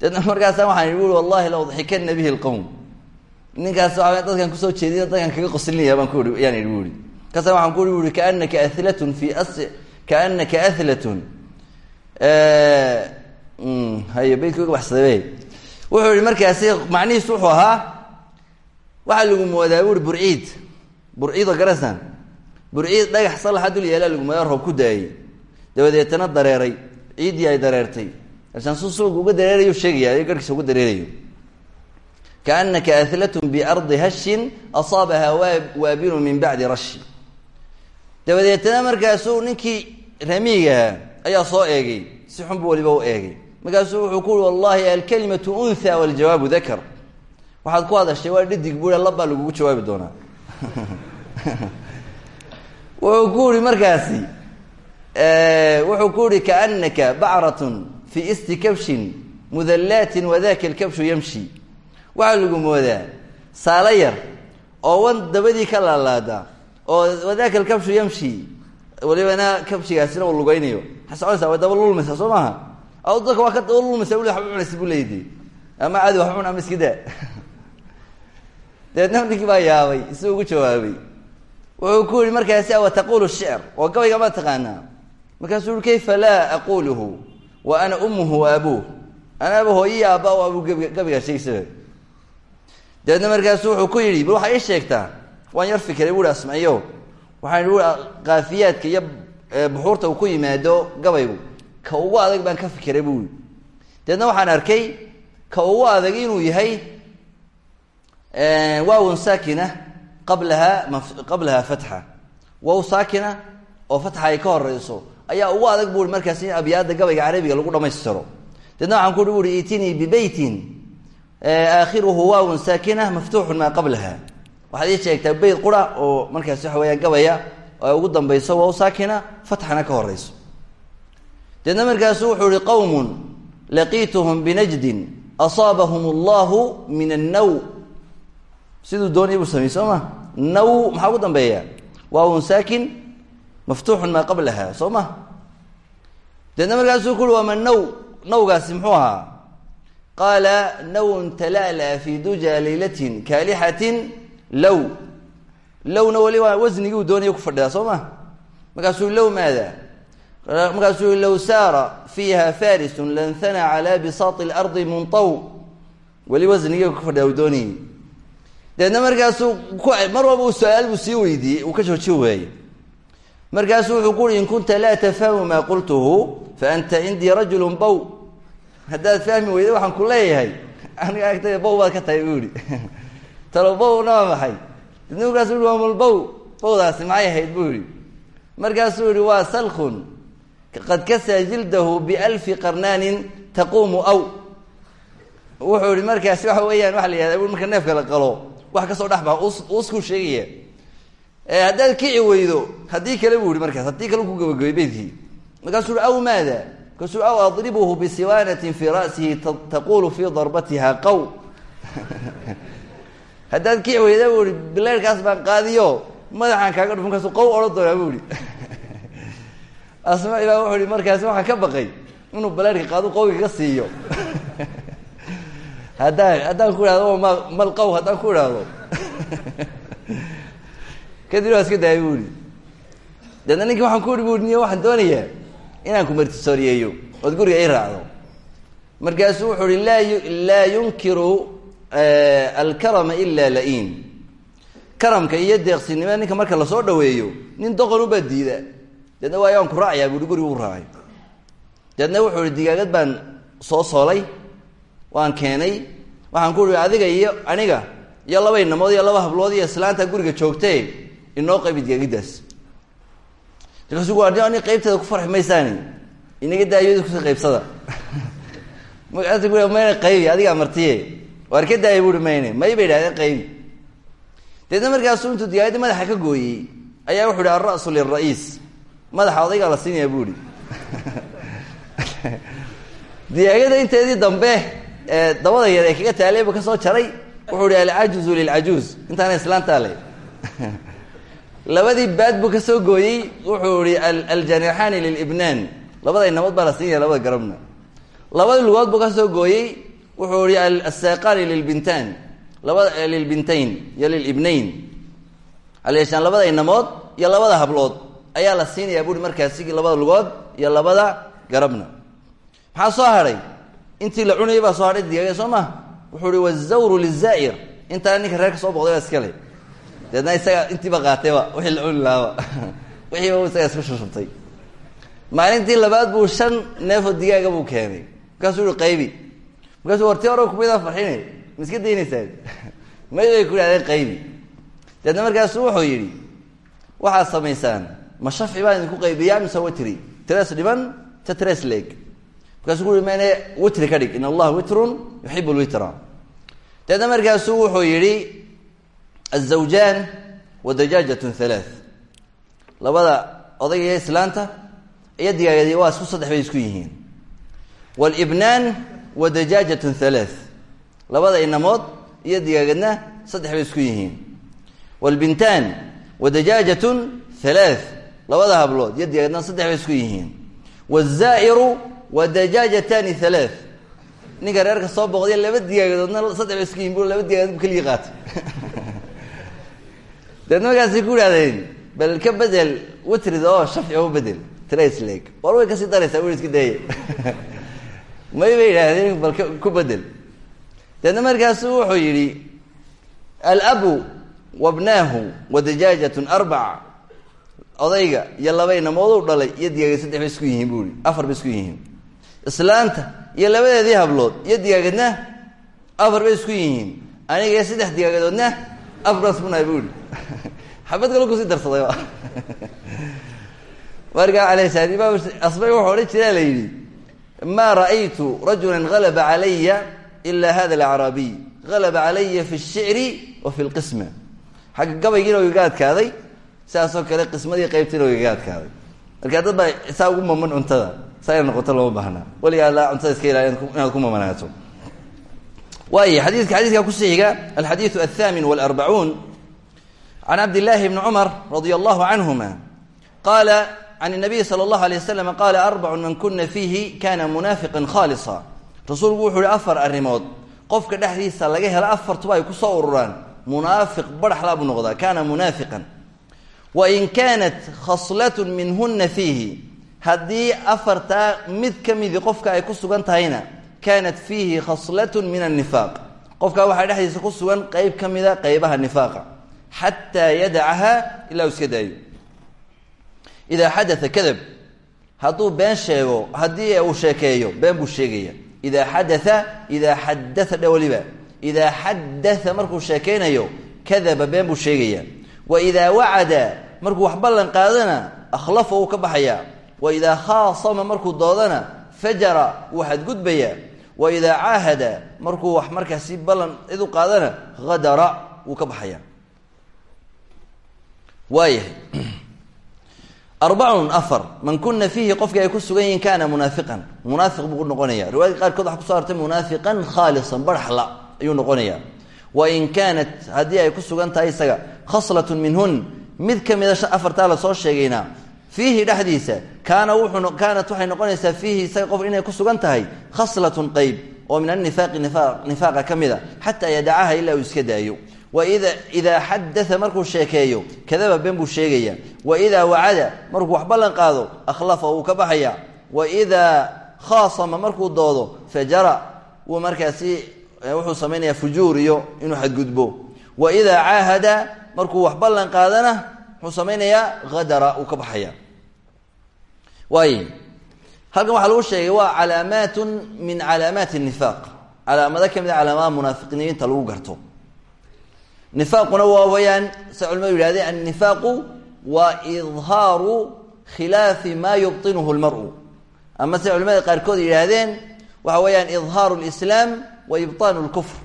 Deedna markaasa waxaan i ui wallahi la udxikana bihi lqowm ninkaas dadkan ku soo jeediy dadkan kaga qoslinaya baan kuii yaan i ui kaasa waxaan ku ui kaanaka ahlatun fi kaanaka ahlatun hayo beydka ga baxsaday wuxuu yihi markaasi macnihiisu wuxuu ahaa waxaa lagu moodaa buui burciid burciidoo garasan burciid dhagax salaxa dul yeelaa lagu moodaa roob ku daayey dabadeetana dareeray ciiddii ay dareertay alshaan su suuga uga dareerayo sheegaya garhkiisa uga dareerayo kaanaka ahlatun biardi hashin asaabaha dabadeetana markaasuu ninkii ramiigaha ayaa soo eegay si xunbu waliba u eegay. Markaasuu wuxuu ku ui wallahi alkalimatu unha waljawaabu dakar waxaad ku hadashay waa dhidig bui labbaa lagugu jawaabi doonaa. Wuxuu ku ihi markaasi wuxuu ku ihi kaanaka bacratun fi isti kabshin mudallaatin wadaka alkabshu yamshi. Waxaa lagu moodaa saalo yar oo wan dabadii ka laalaada oo wadaka alkabshu yamshi. Walibana kabshigaasina uu lugaynayo. Waxaa soconaysaa waa daba lulmaysaa soo maaha? Dadka waa ka waxba bu leeydi ama caadi wax cun ama iska daa. Deedna ninkii yaabay si jawaabay. Wuxuu ku yihi markaasi awa taqulu shicr oo gabayga ma taqaanaa. Markaasuu ui kayfa laa aquluhu wa ana umuhu wa abuuh? Anaaba hooyiyi aabba o abuu gabigaa sheegsa dabeedna markaasu wuxuu ku yidhi bal waxaa sheegtaa waan yar fikiray buuhi asmaciyo waxaan ui kaafiyaadka iyo buxuurta uu ku yimaado gabaygu ka ugu adag baan ka fikiray buui deedna waxaan arkay ka ugu adag inuu yahay waawun saakina qablaha qablaha fatxa. Waaw saakina oo fatxa ay ka horeyso ayaa ugu adag buui markaas in abyaada gabayga carabiga lagu dhamaystiro. Deedna waxaan ku ui itinii bibeytin aakhiruhu waawun saakina maftuuxun maa qablaha waxaad ii sheegtaa beyt qura oo markaas waxa weyaan gabaya oo ugu dambayso waaw saakina fatxana ka horeyso deedna markaasu wuxuu ihi qowmun laqiituhum binajdin asaabahum allahu min annaw siduu doonay buu sameyey soo ma? Naw maxaa ugu dambeeya? Waawun saakin maftuuxun maa qablaha soo ma? Deedna markaasuu ku uhi waama naw? Nawgaasi muxuu ahaa? Qaala nawun talaala fi duja laylatin kaalixatin low. Lowna weli waa wasnigii doonaya ku fadhidaa soo ma? Markaasuu low maada markaasuu low saara fiiha farisun lanthana calaa bisaati اlardi muntaw. Weli wasnigii ku fadhidaa uu doonayay. Deedna markaasuu mar walba su'aal buu sii weydiiyey uu ka jooji waayey markaasuu wuxuu ku uri in kunta laa tafhamu maa qultuhu faanta cindii rajulu bow haddaad fahmi weyda waxaan ku leeyahay. Aniga agtayda bow baad ka tahay talo bowna waa maxay deedna markaasuu ihi waa mulbow. Bowdaasi maxay ahayd? buu yihi markaasuu yihi waa salkun qad kasaa jildahu bialfi qarnaanin taquumu aw. Wuxuu yihi waxa weeyaan waa la yihahda marka neefka la qalo. Wax ka soo dhexbaxa us uskuu sheegaya. Haddaad kici weydo haddii kale buu yihi markaas haddii kale ku gabagabay beydkii markaasuu yihi aw maada? Markaasuu aw adribuhu bisiwaanatin fii ra'sihi taqulu fii darbatiha qaw haddaad kici weyda buu ihi bileerkaas baan qaadiyo madaxaan kaaga dhuf markaasu qow odhan doonaa bu ihi asmaci baa wuxuu ihi markaasi waxaan ka baqay inuu baleerka qaadu qowga ka siiyo. Haddaan haddaan ku ihahdo ma mal qow haddaan ku ihahdo kadib waa iska daayay bu ihi deedna ninki waxaan ku ihi bu niyo waxaan doonayaa inaan ku martisooriyeeyo ood guriga i raacdo. Markaasuu wuxuu ihi laa laa yunkiru alkarama ila la-in karamka iyo deeqsinimada ninka marka la soo dhaweeyo nin doqon ubaa diida. Deedna waayo waan ku raacayaa buuhi gurigu u raacay. Deedna wuxuu ihi digaagad baan soo soolay waan keenay. Waxaan ku ihi adiga iyo aniga iyo laba inamood iyo laba hablood iyo islaanta guriga joogtee inoo qaybi digaagadaas markaasu waa ni qaybteeda ku farxi maysaani inaga daayod kusi qaybsada. Markaasu ku mayna qaybi adigaa martiye waar ka daaya buuhi mayne may bay idhahdeen qaybi deedna markaasuu intuu digaagadii madaxa ka gooyey ayaa wuxu ihi alra'su lilra'iis madaxa odaygaa la siinayaa bu ihi inteedii dambe ee dabada yar ee kaga taalay buu ka soo jaray wuxuu ihi alcajuzu lilcajuuz intaana islaantaa le labadii baad buu ka soo gooyey wuxuu ihi aljanixaani lilibnaan. Labada inamood baa la siinaya labada garabna. Labadii lugood buu ka soo gooyey wuxuu ihi assaaqaani lilbintaan labada lilbintayn iyo lilibnayn aleeshaan labada inamood iyo labada hablood ayaa la siinayaa buui markaasi labada lugood iyo labada garabna. Maxaa soo hadhay intii la cunayay baa soo hadhay digaaga soo ma wuxuu ihi wazawru lizaa'ir intaa ninka reerka soo boqday baa iskale deedna isaga intiiba qaatayba wixii la cuni lahaaba wixiiba isagaa isku shushubtay maalintii labaad buu shan neefoo digaaga buu keenay. Markaasuu qaybi markaasuu warti hore kumidaa farxine ma iska daynaysaan may ku ihahdeen qaybi. Deedna markaasu wuxuu yidhi waxaad samaysaan ma shafci baan idinku qaybiyaa mise witri? Tres dhiban ta tres leeg. Markaasuu ku ui mane witri ka dhig in allaha witrun yuxib lwitra deedna markaasuu wuxuu yidhi azawjaan wa dajaajatun halaath labada odayga islaanta iyo digaagadii waa isku saddex bay isku yihiin. Wlibnaan wa dajaajatun halaath labada inamood iyo digaagadna saddex bay isku yihiin. Wlbintaan wa dajaajatun halaath labada hablood iyo digaagadna saddex bay isku yihiin. Wazaa'iru wa dajaajatani halaath ninka reerka soo boqday laba digaagadoodna saddex bay isku yihiin bu laba digaagadod bu keligii qaatay. Deedna markaasay ku bal ka bedel witrida oo shafci u bedel trsleg war way ka sii daraysaa wi iska daaya may bay yidhaahdeen bal ku bedel. Deedna markaasu wuxuu yidhi alabu wabnaahu wadajaajatun arbaca odayga iyo laba inamooduu dhalay iyo digaagad saddex bay isku yihiin buui afar bay isku yihiin. Islaanta iyo labadeedii hablood iyo digaagadna afar bay isku yihiin. Aniga saddex digaagadoodna afraas bunahay buui xabad kalo ku sii darsaday markaa aleysa imaam asbay wuxuu odhan jiraa la yidhi ma ra'aytu rajula galaba calaya ila hada alacraabiy galaba calaya fi shicri wa fi lqisma xagga gabaygiina igaga adkaaday sidaasoo kale qismadii qaybtiina igaga adkaaday. Marka dad baa saa ugu maman cuntada saa ina noqoto lama baahna. Weligaa alla cuntada iska ilaaliy inaad ku mamanaato waay xadiidka xadiidka ku sii xiga alxadiidu aلthamin wاlarbacuun can cabd llaahi bni cumar radia allahu canhuma qaala can nabiyi sal allahu alay wasalam qaala arbacun man kuna fiihi kana munaafiqan khaalisa rasuulku wuxuu ihi afar arrimood qofka dhexdiisa laga helo afartuba ay ku soo ururaan munaafiq baraxlaa buu noqdaa kaana munaafiqan wain kaanat khaslatun minhuna fiihi haddii afartaa mid ka midii qofka ay ku sugan tahayna kaanat fiihi khaslatun min annifaaq qofkaa waxaa dhexdiisa ku sugan qeyb ka mida qeybaha idaa xadaa kadab hadduu been sheego haddii uu sheekeeyo been buu sheegaya. idaa xadaa idaa xadaa dhe waliba idaa xadaa markuu sheekeynayo kadaba been buu sheegaya. wa idaa wacada markuu wax ballan qaadana akhlafa uu ka baxaya. wa idaa khaasama markuu doodana fajara wuu xadgudbaya wa idaa caahada markuu wax markaasi ballan cid u qaadana hadara wuu ka baxaya. waayahay arbacun afar man kuna fiihi qofkii ay ku sugan yihiin kana munaafiqan. Munaafiq buu noqonaya riwaayadka qaarkood waxa kuso artay munaafiqan khaalisan baraxla ayuu noqonaya wain kaanat haddii ay ku sugan tahay isaga khaslatun minhun mid ka mida afartaa la soo sheegayna fiihi dhexdiisa kaana wuxuu kaanat waxay noqonaysaa fiihi isaga qof inay ku sugan tahay khaslatun qeyb oo min annifaaqi nifaaqa ka mida xataa yadacaha ilaa uu iska daayo idaa xadaa markuu sheekeeyo kadaba been buu sheegaya. Waidaa wacada markuu wax ballan qaado akhlafa wuu ka baxaya. Waidaa khaasama markuu doodo fajara wuu markaasi wuxuu samaynayaa fujuur iyo inuu xadgudbo. Waidaa caahada markuu wax ballan qaadana wuxuu samaynayaa hadara uu ka baxaya. Waay halkan waxaa lagu sheegay waa calaamaatun min calaamaati nifaaq. Calaamado ka mid a calaamadaha munaafiqniinta lagu garto nifaaquna waa wayaan sa culimadu yihahdeen annifaaqu waa idhaaru khilaafi maa yubtinuhu lmaru ama se culimada qaarkood yidhaahdeen waxa weeyaan idhaaru lislaam wa ibtaanu lkufr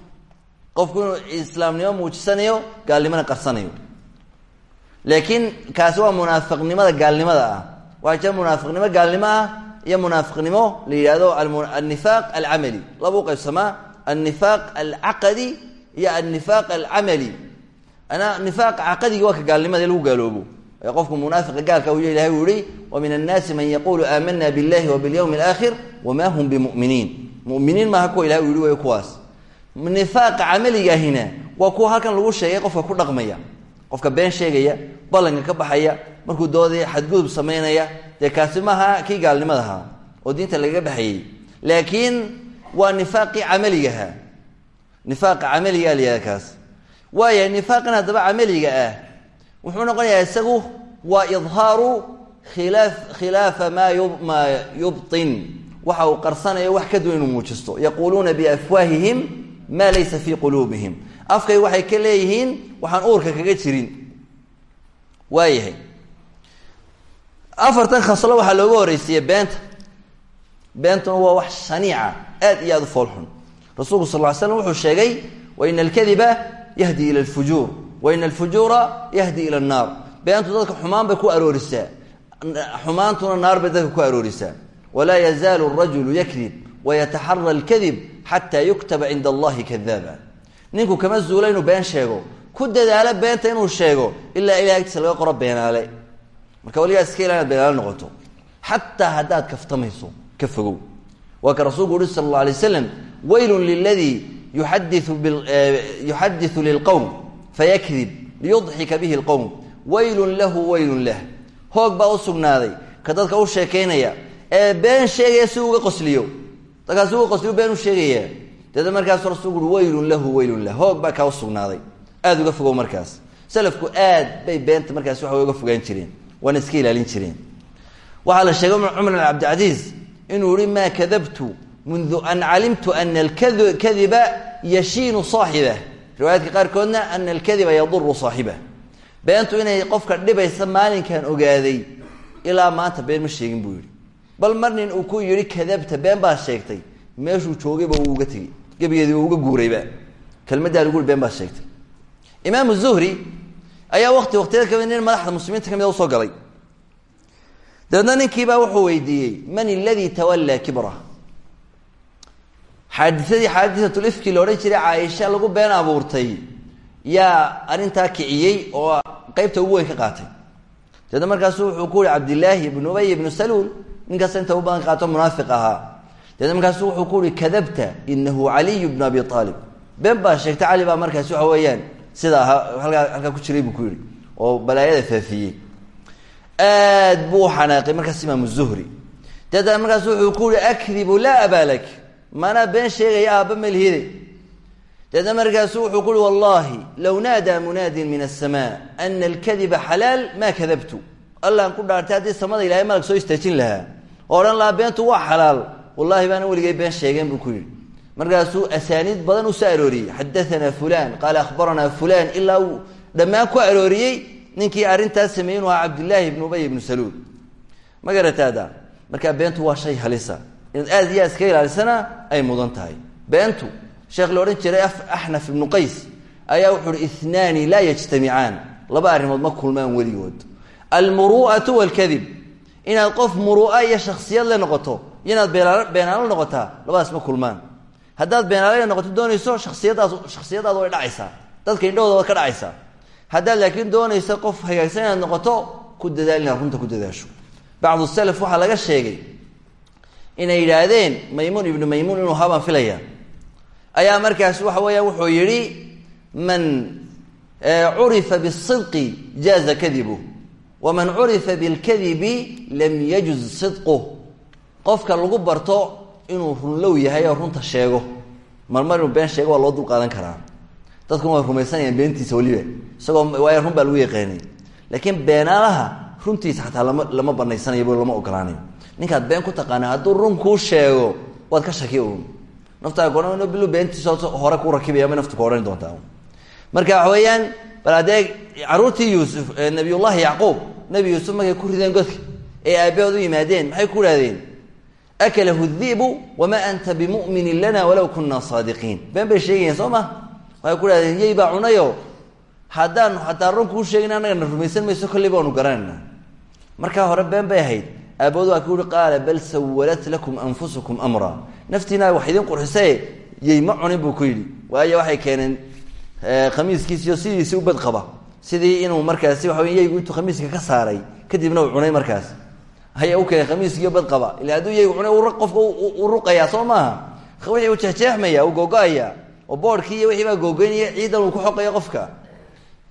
qofku inuu islaamnimo muujisanayo gaalnimona qarsanayo. Laakiin kaasi waa munaafiqnimada gaalnimada ah. Waxaa jira munaafiqnimo gaalnimo ah iyo munaafiqnimo la yidhahdo annifaaq alcamali laba u iyo anifaaq alcamali nifaaq caqadigi waa ka gaalnimada lagu gaaloobo. Ee qofku munaafiqa gaalka u ilahay u wa min annaasi man yaquulu aamana billahi wa bilyawmi alaakhir wamaa hum bimuminiin. Muminiin maaha kuwa ilahay u yihi way kuwaas. Nifaaqa camaligahina waa kuwa halkan lagu sheegay qofka ku dhaqmaya qofka been sheegaya ballanka ka baxaya markuu doodaya xadgudub samaynaya. Dee kaasi maaha kii oo diinta lagaga baxayey laakiin waa nifaaqii camaligaha nifaaqa camaliga alyahada kaas. Waaya nifaaqan haddaba camaliga ah wuxuu noqonayaa isagu waa idhaaru khilaaf khilaafa maa maa yubtin. Waxa uu qarsanayo wax ka duwan inuu muujisto. Yaquuluuna biafwaahihim maa laysa fii quluubihim. Afkay waxay ka leeyihiin waxaan uurka kaga jirin. Waayahay. Afartan khaslo waxaa looga horeysiiye beenta. Beentuna waa wax shaniica aad iyo aada u foolxun rasuulku sal ly slam wuxuu sheegay waina alkadiba yahdi ila alfujuur waina alfujuura yahdi ila annaar beentu dadka xumaan bay ku aroorisaa. Xumaantuna naar bay dadka ku aroorisaa. Walaa yazaalu rajulu yakdib wayataxara alkadib xataa yuktaba cinda allahi kadaaba ninku kama zuula inuu been sheego. Ku dadaalo beenta inuu sheego ilaa ilahay agtiisa laga beenaale. Marka waligaa iska ila inaad beenaale noqoto. Xataa haddaad kaftamayso ka fogow. Ka rasuulku uhi sala alla waylun liladii yuxadiu lilqowm fayakdib liyudxika bihi lqowm waylun lahu waylun lah hoog baa u sugnaaday ka dadka u sheekaynaya ee been sheegaya si uga qosliyo dadkaasi uga qosliyo been u sheegaya deedna markaasu rasuulku ui waylun lahu waylun lah hoog baa kaa usugnaaday aada uga fogow markaas salafku aad bay beenta markaasi waxa uga fogaan jireen waana iska ilaalin jireen waxaa la sheegay cumar mundu an calimtu ana alkadiba yashiinu saaxibah riwaayaadka qaarkoodna ana alkadiba yaduru saaxibah beentu inay qofka dhibaysa maalinkan ogaaday ilaa maanta been ma sheegin buu yihi bal mar nin uu ku yihi kadabta been baa sheegtay meeshuu joogayba wuu uga tegey gebigeedii waa uga guurayba kelmaddaa lagu been baa sheegtay imaamu zuhri ayaa wakti waktiyada ka mid nin madaxda muslimiinta ka mid u soo galay dabeedna ninkiibaa wuxuu weydiiyey man aladii tawallaa kibra xaadisadii xaadisatlifki la odhan jiray caaisha lagu been abuurtay. Yaa arrintaa kiciyey oo qeybta ugu weyn ka qaatay. Dabeedna markaasu wuxuu ku yihi cabdillaahi ibnu ubay ibnu saluul ninkaas inta u badan qaato munaafiq ahaa. Dabeedna markaasu ku yihi kadabta inahu caliyu bnu abi aalib been baa sheegtay cali baa markaasi waxa weeyaan sida ahaa halkaa ku jiray buu ku yihi oo balaayada faafiyey aad buu u markaas imaamu zuhri. Dabeetna markaasu wuxuu ku yihi akdibu laa abaalak maanaa been sheegaya aabba malhide dabeedna markaasu wuxuu ku uhi wallahi low naadaa munaadin min asamaa ana alkadiba xalaal maa kadabtu. Allaan ku dhaartay haddii samada ilahay malag soo istaajin lahaa. Oo odhan lahaa beentu waa xalaal. Wallahi baana weligay been sheegeen buu ku yidhi. Markaasuu asaaniid badan u soo arooriyey. Fulan qaala akhbaranaa fulan ilaa uu ku arooriyey ninkii arrintaas sameeyey inu ahaa cabdillaahi ubay ibnu saluul ma garataada? Beentu waa shay halisa inaad aad iyo aad iska ilaalisana ay mudan tahay. Beentu sheekh la odhan jiray axnaf ibnu qays ayaa wuxu uhi inaani laa yajtamicaan laba arrimood ma kulmaan weligood. Almuru'atu walkadib inaad qof muru'a iyo shaksiyad le noqoto iyo inaad beenaal beenaalo noqotaa labadaas ma kulmaan. Haddaad beenaale noqoto doonayso shasiyadaas shaksiyadaada way dhacaysaa. Dadka indhahooda ka dhacaysaa. Haddaad laakiin doonayso qof hagaagsan inaad noqoto ku dadaal inaad runta ku dadaasho. Bacdu salaf waxaa laga sheegay inay yidhaahdeen maymuun ibnu maymuun inuu habaan filaya ayaa markaas waxa weeyaan wuxuu yidhi man curifa bisidqi jaaza kadibu. Waman curifa bilkadibi lam yajuz sidquh qofka lagu barto inuu runlow yahay oo runta sheego. Marmar inuu been sheego waa loo dul qaadan karaa. Dadkuna way rumaysanayaan beentiisa weliba. Isagoo waayo run baa lagu yaqaanay. Laakiin beenaalaha runtiisa xataa lama lama banaysanayo lama ogolaanayo ninkaad been ku taqaana hadduu run kuu sheego waad ka shaki un naftaa kohan bil beentiisa hore ku rakibaya ma naftu ka odhani doontaa marka waxa weeyaan bal haddee caruurtii yuusuf nabiyullahi yacquub nebi yuusuf markay ku rideen godka? Ee aabahood u yimaadeen maxay ku idhahdeen akalahu dibu wamaa anta bimuminin lana walaw kunaa saadiqiin. Been bay sheegayeen soo ma? Waxay ku idhahdeen yey baa cunayo. Haddaan hataa run kuu sheegin annagana rumaysan mayso kolley baanu garanayna. Markaa hore been bay ahayd aabahood waa ku bal sawalat lakum anfusukum amra. Naftiina wax idin qurxisae yey ma cunin buu ku yidhi. Waayo waxay keeneen khamiiskiisiyo sidiisi u badqaba sidii inuu markaasi waxa wey yeygu intuu khamiiska ka saaray kadibna uu cunay markaas. Haya u keenay khamiiskiiyo badqaba ila hadduu yeygu cunay qofka u ruqayaa soo maaha. Wixii uu jeexjeexmaya uu googo-aya oo boodhkii wixii baa googoynaya ciidan uu ku xoqayo qofka.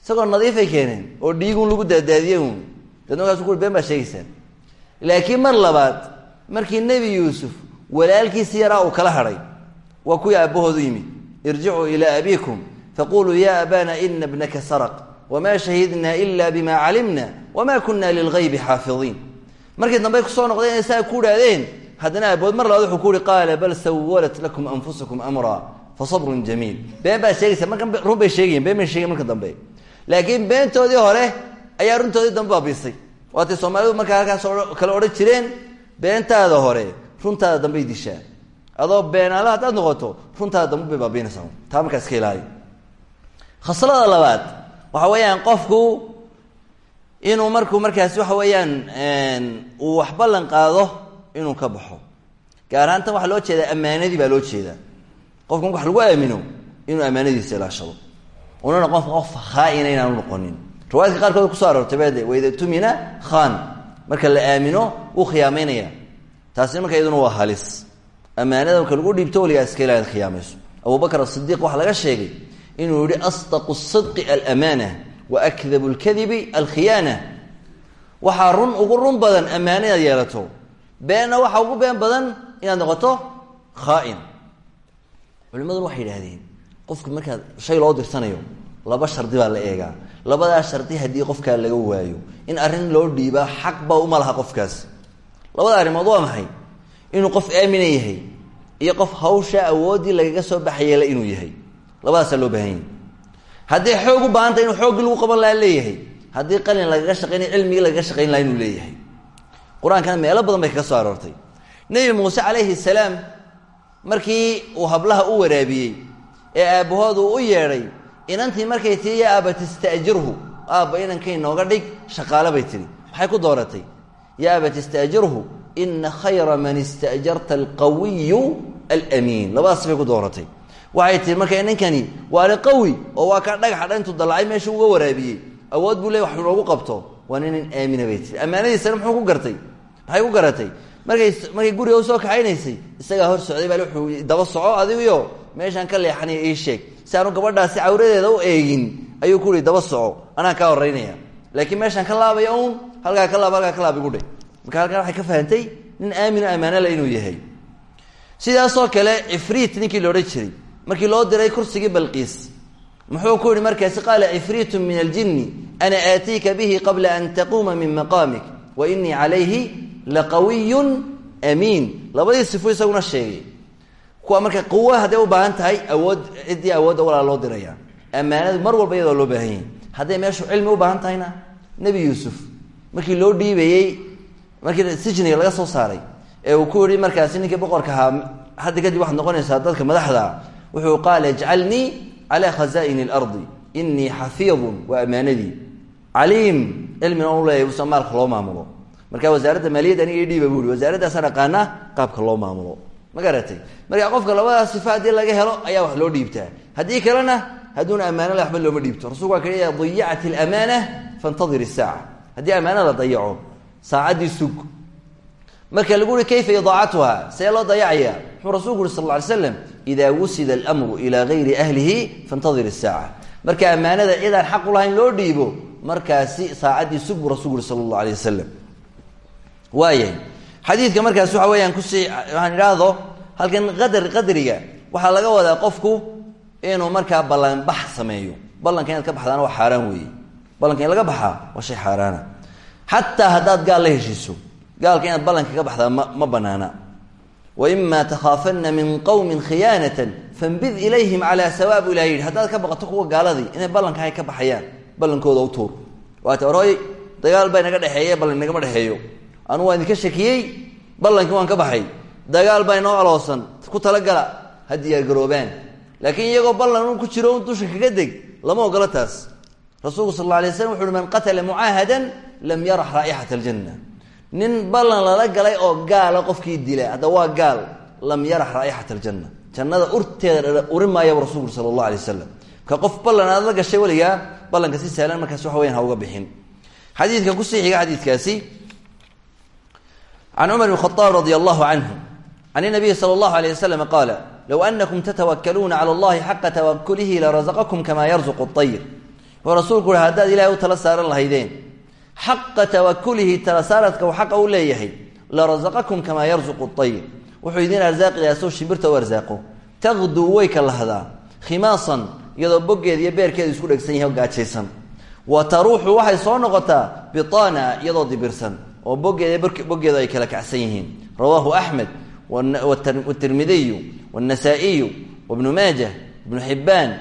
Isagoo nadiifay keeneen oo dhiigun lagu daadaadiyey un dadna markasu ku been baa sheegaysaa laakiin mar labaad markii nebi yuusuf walaalkiisi yaraa uu kala hadhay waa kuwii aabbahoodu yimid irjicuu ilaa abiikum faquluu ya abana ina bnaka sarq wma shahidna ila bima calimna wma kuna lilgaybi xaafidiin. Markii dambey ku soo noqdeen inay saa ku idhahdeen haddana aabood mar labaad wuxuu ku uhi qaala bal sawalat lakum anfusakum amra fasabrun jamiil. Been baa sheegaysa markan run bay sheegayen been bay sheegayen marka dambe. Laakiin beentoodii hore ayaa runtoodii dambe baabiisay waatay soomaalidu markaa halkaas kale odhan jireen beentaada hore runtaada dambey dishaa adoo beenaala haddaad noqoto runtaada dambe bay baabiinaysaa. Taa markaa iska ilaali khaslada labaad waxa weeyaan qofku inuu markuu markaasi waxa weeyaan uu wax ballan qaado inuu ka baxo. Gaar ahaan tan waxaa loo jeedaa ammaanadii baa loo jeedaa. Qofka wax lagu aamino inuu ammaanadiisa ilaashado. Una noqon qof khaaina inaanu noqonin riwaayadka qaarkood kuso aroortay wayda tumina khan marka la aamino wuu khiyaamaynaya. Taasina marka iyaduna waa halis. Ammaanada marka lagu dhiibto waligaa iska ilaad khiyaamayso abubakr asidiq waxaa laga sheegay inuu yihi asdaqu sidqi alamaana wa akdabu lkadibi alkhiyaana. Waxaa run ugu run badan ammaano inaad yeelato. Beenna waxaa ugu been badan inaad noqoto khaain. Culimaduna waxay yidhahdeen qofku markaad shay loo dirsanayo laba shardi baa la eegaa labadaa shardi haddii qofkaa laga waayo. In arrin loo dhiibaa xaqba uma laha qofkaas. Labada arrimood waa maxay? Inuu qof aamina yahay iyo qof hawsha awooddii lagaga soo baxayela inuu yahay. Labadaasaa loo baahan yahay. Haddii xoog u baahantay inuu xooggii lagu qaban laha leeyahay haddii qalin lagaga shaqaynay cilmigii lagaga shaqayn laha inuu leeyahay. Qur'aankana meelo badan bay kaga soo aroortay. Nebi muuse calayhi salaam markii uu hablaha u waraabiyey ee aabbahood uu u yeedhay inantii markay tii yaa aaba tasta'jirhu aabba inankay nooga dhig shaqaale bay tihi maxay ku dooratay? Yaa aaba tasta'jirhu ina khayra man ista'jarta alqawiyu alamiin. Labadaas bay ku dooratay. Waxay tihi marka ninkani waana qawi oo waa kaa dhagaxa dha intuu dallacay meesha uga waraabiyey. Awood buu le wax inoogu qabto. Waa nin nin aamina bay tihi ammaanadiisana muxuu ku gartay? Maxay ku garatay? Markay markay guriga u soo kaxaynaysay isagaa hor socday baa wuxuu daba soco adigiyo meeshaan ka leexanaya ii sheeg si gabadhaasi cawradeeda u eegin ayuu ku ihi daba soco anaa kaa horeynaya laakiin meeshaan ka laabaya uun halkaa ka laab halkaa ka laab igu dhe marka halkan waxay ka fahantay nin aamino ammaano le inuu yahay. Sidaasoo kale cifriit ninkii la jiray markii loo diray kursigii balqiis muxuu ku yihi markaasi qaala cifriitun min aljinni ana aatiika bihi qabla an taquuma min maqaamik wa inii calayhi laqawiyun amiin. Labadii sifo isaguna sheegay kuwa marka quwo hadday u baahan tahay awood ciddii awoodda walaa loo diraya. Ammaanadu mar walba iyadoo loo baahan yahi hadday meeshu cilmi u baahan tahayna nebi yuusuf markii loo dhiibayey markii sijniga laga soo saaray ee uu ku yihi markaasi ninkii boqorka ahaa hadda kadib waxaad noqonaysaa dadka madaxda. Wuxuu qaala ijcalnii calaa khazaa'ini alardi inii xafiidun waa ammaanadii. Caliim cilmina u leeyahay usa maalka loo maamulo. Marka wasaaradda maaliyadda aniga dhiiba buu i wasaaraddaasaan aqaana qaabka loo maamulo ma garatay. Marka qofka labadaas sifa haddii laga helo ayaa wax loo dhiibtaa. Haddii kalena hadduuna ammaano le waxba looma dhiibto. Rasulku waa kaya dayacat alamaana fantadir isaaca haddii ammaano la dayaco saacaddii sug. Marka lagu uhi kayfa idaacatuha see loo dayacaya muxuu rasulku uri sal slam idaa wusida almru ilaa gayri ahlihi fantadir isaaca marka ammaanada cidaan xaq u lahayn loo dhiibo markaasi saacaddii sug buu rasulku uri sala allah alay wasalam waayahay xadiidka markaas waxa weeyaan ku sii waxaan idhaahdo halkan qadar qadriga waxaa laga wadaa qofku inuu markaa ballanbax sameeyo. Ballanka inaad ka baxdaana waa xaaraan weeye. Ballanka in laga baxaa waa shay xaaraana. Xataa haddaad gaal la heshiiso gaalka inaad ballanka ka baxdaa ma ma banaana waima takhaafana min qowmin khiyaanatan fambid ilayhim calaa sawaab ilah yidhi haddaad ka baqato kuwa gaaladii inay ballanka ay ka baxayaan ballankooda u tuur. Waata orooy dagaal baa inaga dhexeeye ballan nagama dhexeeyo anu waa idinka shakiyey? Ballankii waan ka baxay. Dagaal baa inoo aloosan ku talagala. Ha diyaargaroobaan laakiin iyagoo ballan un ku jiro dusha kaga deg lama ogola taas rasuulku sal alla alay slam man qatala mucaahadan lam yarax raa'ixata aljanna. Nin ballan lala galay oo gaala qofkii dila hadda waa gaal lam yarax raa'ixata aljanna. Jannada urteeda uri maayaba rasulku sala allah ka qof ballan la gashay weligaa ballanka si sahlan markaas waxa weyan ha uga bixin. Xadiidka ku sii xiga xadiidkaasi can cumar bn khaaab radi allahu canhu can inabiyi sala allahu alayh wasalam qaala low anakum tatawakkaluuna cala allahi xaqa tawakulihi larazaqakum kama yarzuqu ayr wuxuu rasuulku uhi haddaad ilahay u tala saaran lahaydeen xaqa tawakulihi tala saaradka uu xaqa u leeyahay larazaqakum kamaa yarzuqu ayr wuxuu idin arsaaqi lahaa sow shimbirta u arsaaqo taqduu way ka lahdaa khimaasan iyadoo boggeeda iyo beerkeedu isku dhegsan yahay gaajaysan wa taruuxu waxay soo noqotaa bitaana iyadoo dibirsan oo boggeeda boggeedu ay kala kacsan yihiin rawaahu axmed wtirmidiyu wاnasaa'iyu wbnu maajah ibnu xibaan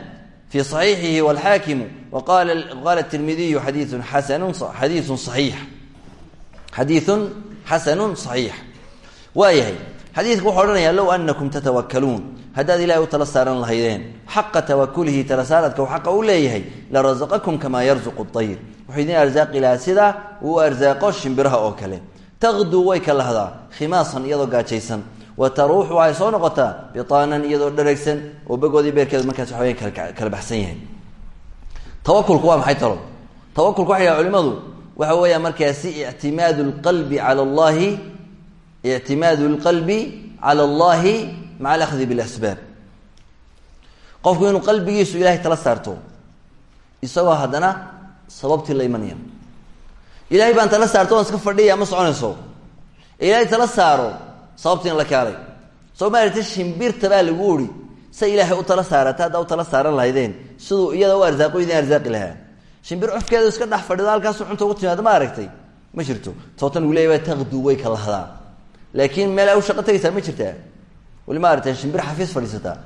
fii صaxiixihi wاlxaakimu waqala tirmidiyu xadiiun xasanu xadiiun صaxiix xadiiثun xasanu صaxiix waayahay xadiidku wuxuu odhanaya low anakum tatawakaluun haddaad ilahay u tala saaran lahaydeen xaqa tawakulihi tala saaradka uu xaqa u leeyahay larazaqakum kamaa yarzuqu ayr wuxuu idin arsaaqi lahaa sidaa uu arsaaqo shimbiraha oo kale taqduu way ka lahdaa khimaasan iyadoo gaajaysan wa taruuxu waxay soo noqotaa bitaanan iyadoo dhareegsan oo bogoodii beerkeedu markaas waxaweya kala baxsan yahay tawakulku waa maxay talo tawakulku waxay dhaha culimadu waxa weeya markaasi ictimaadu lqalbi cala allahi ictimaadu lqalbi cala allahi maca alahdi bilasbaab sababtii la imanaya. Ilahay baan tala saarto oon iska fadhiya ma soconayso. Ilaahay tala saaro sababtiina la kaalay. Soo shimbirta baa lagu uri say ilaahay u tala saarata haddaa tala saaran lahaydeen. Siduu iyada u arsaaqo idin lahaa. Shimbir cufkeedu iska dhex fadhido halkaasu cunta ugu timaado ma aragtay? Ma jirto. Sababtan uu leeya taqdu way ka lahdaa. Laakiin meel u shaqo tegaysaa ma jirtaa? Wali ma aragtay shimbir xafiis fadhiisataa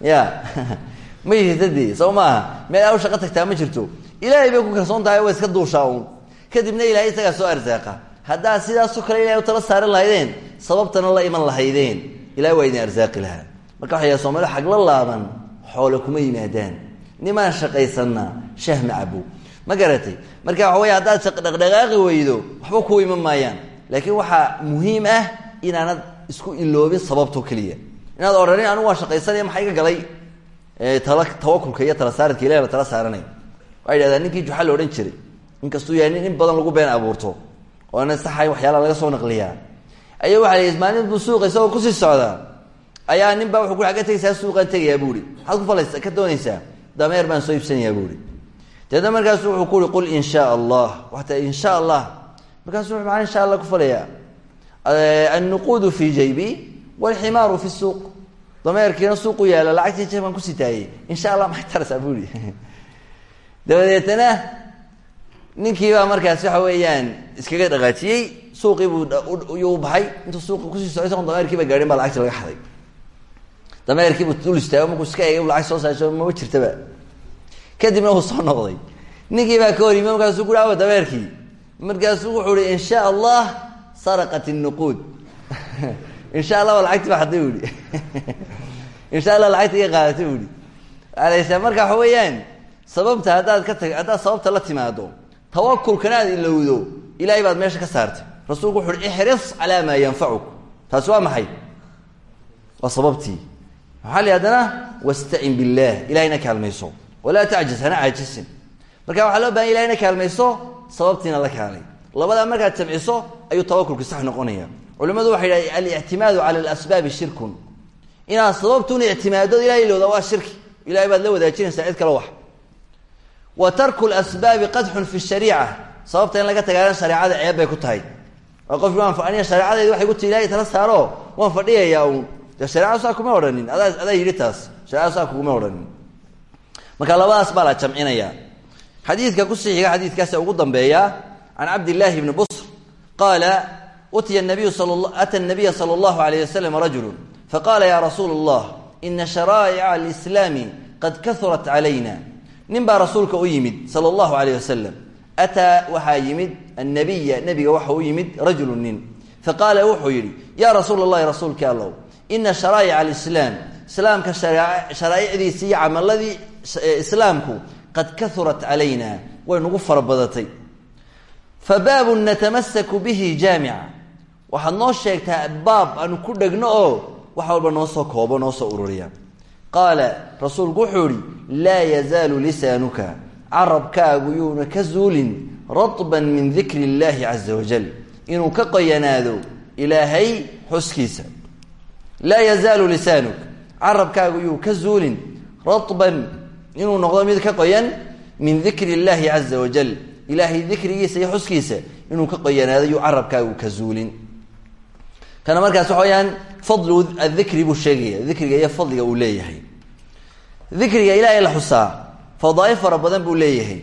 ya ma jirta dee soo maaha meel u shaqo tagtaa ma jirto ilaahay bay ku kalsoon tahay waa iska duushaa uun kadibna ilaahay isagaa soo arsaaqa haddaa sidaasoo kale ilahay u tala saaran lahaydeen sababtana la iman lahaydeen. Ilahay waa idin arsaaqi lahaa marka waxa yaha soomaalida xagla laaban xoole kuma yimaadaan. Nimaan shaqaysanna shah ma cabo ma garatay? Marka waxa wey haddaad dhaqdhaqaaqi weydo waxba ku iman maayaan. Laakiin waxaa muhiim ah inaanad isku iloobin sababto keliya. Inaad odhanin anigu waan shaqaysanaya maxaa iga galay? Tala tawakulka iyo tala saaradka ilahi la tala saaranay waa ninkii juxa la odhan jiray. Inkastuu yahay nin in badan lagu been abuurto. Oona saxay waxyaala laga soo naqliyaa. Ayaa waxa la maalin buu suuqa isagoo ku sii socdaa. Ayaa nin baa wuxuu ku agga tegaysaa suuqaan tegayaa buuhi maxaad ku falaysa ka doonaysaa. Dameer baan soo iibsanayaa buuhi deedna markaasu wuxuu ku qul in shaa allah. Waxta in sha allah. Markaasu wuxuu maa insha allah ku falayaa? Annuquudu fi jaybi walximaaru fi suuq. Dameerkiina suuqu yaalla lacagtii jeebkaan ku sitaayey insha allah maxay taraysaa? buuhi dabadeetana ninkii baa markaas waxa weeyaan iskaga dhaqaajiyey suuqii buu yuu baxay. Intuu suuqi ku sii socday isagoon dameerkiiba gaadhin baa lacagti laga xaday. Dameerkiibu dul istaago markuu iska eegay lacag soo saasho mama jirtaba. Kadibna uu soo noqday. Ninkii baa ka hor yimi markaasuu ku awa dameerkii? Markaasuu wuxuu ihi in sha allah saraqat innuquud insha allah waa lacagti ba xaday buuhi insha allah lacagta iga qaadatay buuhi aleysa marka waxa weeyaan sababta haddaad ka tag haddaad sababta la timaado tawakulkana aad ilowdo ilahay baad meesha ka saartay. Rasuulku wuxu uhi ixris calaa maa yanfacuk. Waa maxay? Waa sababtii. Maxaa li haddana wastacin billah ilahayna kaalmayso. Walaa tacjis hana marka waxaa loo baahan ilahayna kaalmayso sababtiina la kaalay. Labadaa markaad jamciso ayuu tawakulku sax noqonaya. Culimadu waxay dhahay alictimaadu cala alasbaabi shirkun. Inaad sababtuna ictimaado ilahay ilowda waa shirki. Ilahay baad la wadaajinaysaa cid kale wax wa tarku lasbaabi qadxun fi shariica. Sababta in laga tagaana shareecada ceeb bay ku tahay. Oo qofki waan aniga shareecadaydi waxay ku tii ilahay tala saaro. Waan fadhiyayaa uun dee shareecadu saa kuma odhanin. Adaa adaa yidhi taas. Shareecadu saa kuguma odhanin. Marka labadaas baa jamcinaya xadiidka ku sixiga xadiidkaasa ugu dambeeya can cabdillaahi bni busr qaala utiya nabiyu ata nabiya sala allahu alayh wasalam rajulu faqala ya rasuula allah ina sharaa'ica alislaami qad kahurat calayna nin rasuulka u yimid sala allahu alayh wasalam ataa waxaa yimid annabiya nebiga waxa u yimid rajulu nin. Faqaala wuxuu yidhi yaa rasuula allahi rasuulki allow ina sharaa'ica alislaam islaamka sharaa'icdiisi iyo camaladii qad kahurat calayna way nagu fara badatay. Fa baabun natamasaku bihi jaamica. Waxaad noo sheegtaa baab aanu ku dhegno oo wax walba noo soo koobo noo soo ururiya qaala rasuulku wuxuu ihi laa yazaalu lisaanuka carabkaagu yuuna ka zuulin radban min dikri illaahi caza wajal inuu ka qoyanaado ilaahay xuskiisa laa yazaalu lisaanuk carabkaagu yuu ka zuulin radban inuu noqdo mid ka qoyan min dikri illaahi caza wajal ilaahay dikrigiisa iyo xuskiisa inuu ka qoyanaado yuu carabkaagu ka zuulin kana markaas waxa weyaan fadlu adikri buu sheegaya. Dikriga iyo fadliga uu leeyahay. Dikriga ilaahay la xusaa. Fadaail fara badan buu leeyahay.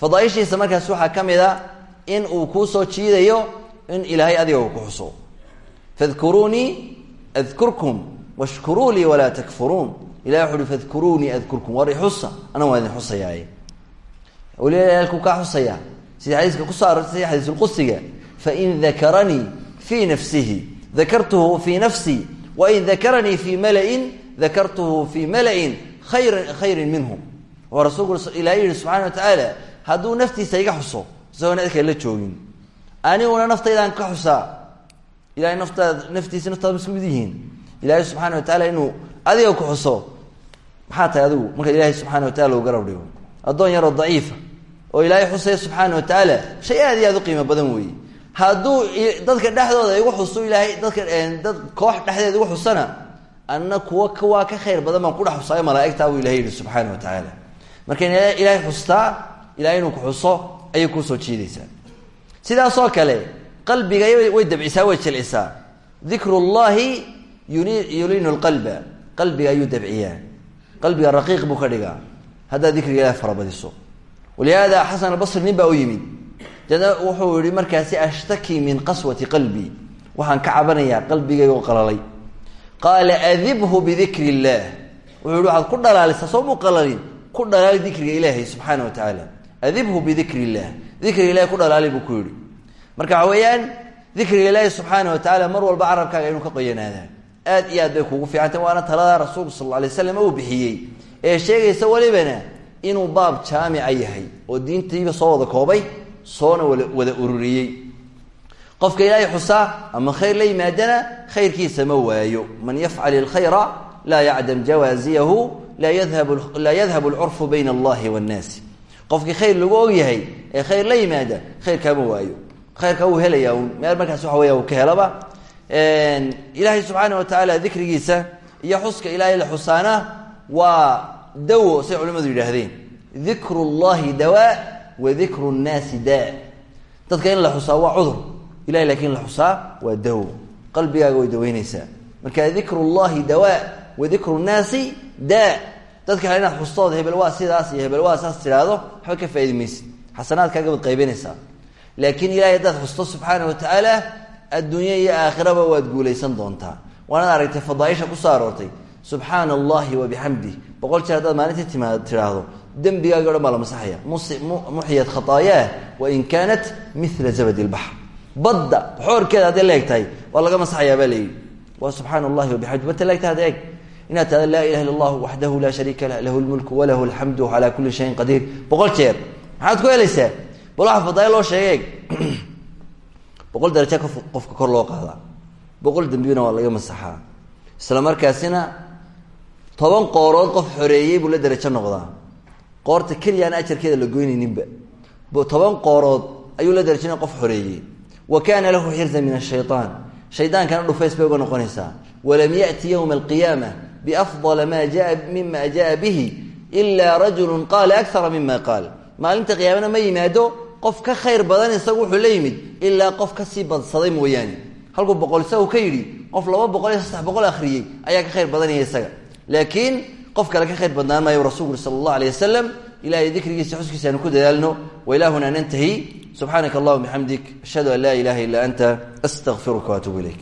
Fadaaishiisa markaas waxaa ka mid a in uu kuu soo jiidayo in ilaahay adiga uu ku xuso. Fadkuruunii adkurkum washkuruu lii walaa takfuruun. Ilahi wuxu uhi fadkuruunii adkurkum war ixusa ana waa idin xusayaaye walialku kaa xusaya. Sida xadiiska ku soo arortay xadiisulqusiga fain dakaranii fii nafsihi dakartuhu fii nafsii wain dakaranii fii malain dakartuhu fii malain khayran khayrin minhum. Oo rasuulku ilahay yihi subxana wa tacaala hadduu naftiisa iga xuso isagoona idka la joogin. Aniguna naftaydaan ka xusaa. Ilahay naftaad naftiisa naftaada isku mid yihiin. Ilaahay subxana wa tacaala inuu adiga ku xuso. Maxaa tahay adigu? Markaad ilaahay subxana wa tacala u garab dhigo. Addoon yaroo daciifa. Oo ilaahay xusaya subxaana wa tacaala shay aad iyo aad u badan weeye hadduu dadka dhexdooda igu xuso ilaahay dadka dad koox dhexdeeda igu xusana anna kuwa kuwaa ka khayr badan baan kudhex xusaayo malaaigtaa buu ilahay yihi subxaana wa tacaala. Marka in ilaahay xustaa ilahay inuu ku xuso ayay kuusoo jiidaysaa. Sidaasoo kale qalbiga way dabcisaa way jilcisaa. Dikru llahi yuni yuliinu lqalba qalbiga ayuu dabciyaa. Qalbiga raqiiq buu ka dhigaa. Haddaad dikriga ilahi farabadiso walihaada xasan albasri nin baa u yimid deedna wuxuu yihi markaasi ashtaki min qaswati qalbii waxaan ka cabanayaa qalbigayga oo qalalay. Qaala adibhu bidikri illaah wuxuu yihi waxaad ku dhalaalisa soo muu qalalin? Ku dhalaali dikriga ilaahay subxaana wa tacaala. Adibhu bidikri illah dikriga ilahay ku dhalaali buu ku yihi marka waxa weeyaan dikriga ilaahi subxaana wa tacaala mar walba carabkaaga inuu ka qoyanaadaa aad iyo aad bay kuugu fiicantay waana talada rasuulku sal alla alay slam uu bixiyey. Ee sheegaysa welibana inuu baab jaamica yahay oo diintiiba soo wada koobay soona wala wada ururiyey. Qofka ilaahay xusaa ama khayr la yimaadana khayrkiisa ma waayo. Man yafcal ilkhayra laa yacdam jawaaziyahu laa yadhabu alcurfu bayna allahi wannaasi qofkii khayr lagu ogyahay ee khayr la yimaada khayrkaama waayo. Khayrka wuu helaya meel markaas waxa weya ka helaba. Ilaahay subxaana wa tacaala dikrigiisa iyo xuska ilaahay la xusaana waa dawo say culimadu yidhaahdeen. Dikru llahi dawaa wa dikru nnaasi daa. Dadka in la xusaa waa cudur. Ilahay laakiin la xusaa waa dawo. Qalbigaaga way daweyneysaa marka dikru llahi dawaa wa dikru nnaasi daa. Dadka kale inaad xustood hebel waa sidaas iyo hebel waa saas tidhaahdo waxba ka faa'idi maysid. Xasanaadkaaga baad qaybinaysaa laakiin ilahay haddaad xusto subxaana wa tacaala adduunya iyo aakhiraba waad guulaysan doontaa. Waanaad aragtay fadaaisha ku soo aroortay. Subxaana allahi wa bixamdih boqol jeer haddaad maalintii timaa tidhaahdo dembigaaga o dhan baa la masaxaya muxyat khataayaah wain kaanat mila zabadi lbaxr badda xoorkeeda hadday la eg waa laga masaxayaa baa layidhi waa subxaana allahi wabixamdi bata la eg tahay hadda eg. Inaad tahda laa ilaha illa allahu waxdahu laa shariika lah lahu lmulku walahu alxamdu calaa kulli shayin qadiir boqol jeer. Maxaad ku helaysaa? Bal waxa fadaaya loo sheegay boqol daraja qofka kor loo qaadaa boqol dembina waa laga masaxaa. Isla markaasina toban qoorood qof xoreeyey buu la darajo noqdaa qoorta keliyaana ajarkeeda la goynayninba. Toban qoorood ayuu la darajana qof xoreeyey. Wa kaana lahu xirzan min ashayaan shaydaankana dhufays bay uga noqonaysaa. Walam yati yowma alqiyaama biafdala ma jaa mima jaa bihi ilaa rajulu qaala akara mima qaal maalinta qiyaamana ma yimaado qof ka khayr badan isagu wuxuu la yimid ilaa qof ka sii badsaday mooyaane. Halkuu boqol isagu ka yidhi qof laba boqol iyo saddex boqol akhriyey ayaa ka khayr badanaya isaga. Laakiin qof kale ka khayr badnaan maayo rasuulku uri sala allah alay wasalam ilahay dikrigiisa xuskiisa aanu ku dadaalno wailahuna nantahi subxaanaka allahuma bixamdik ashhadu an laa ilaha illa anta astaqfiruka waatubu ilayk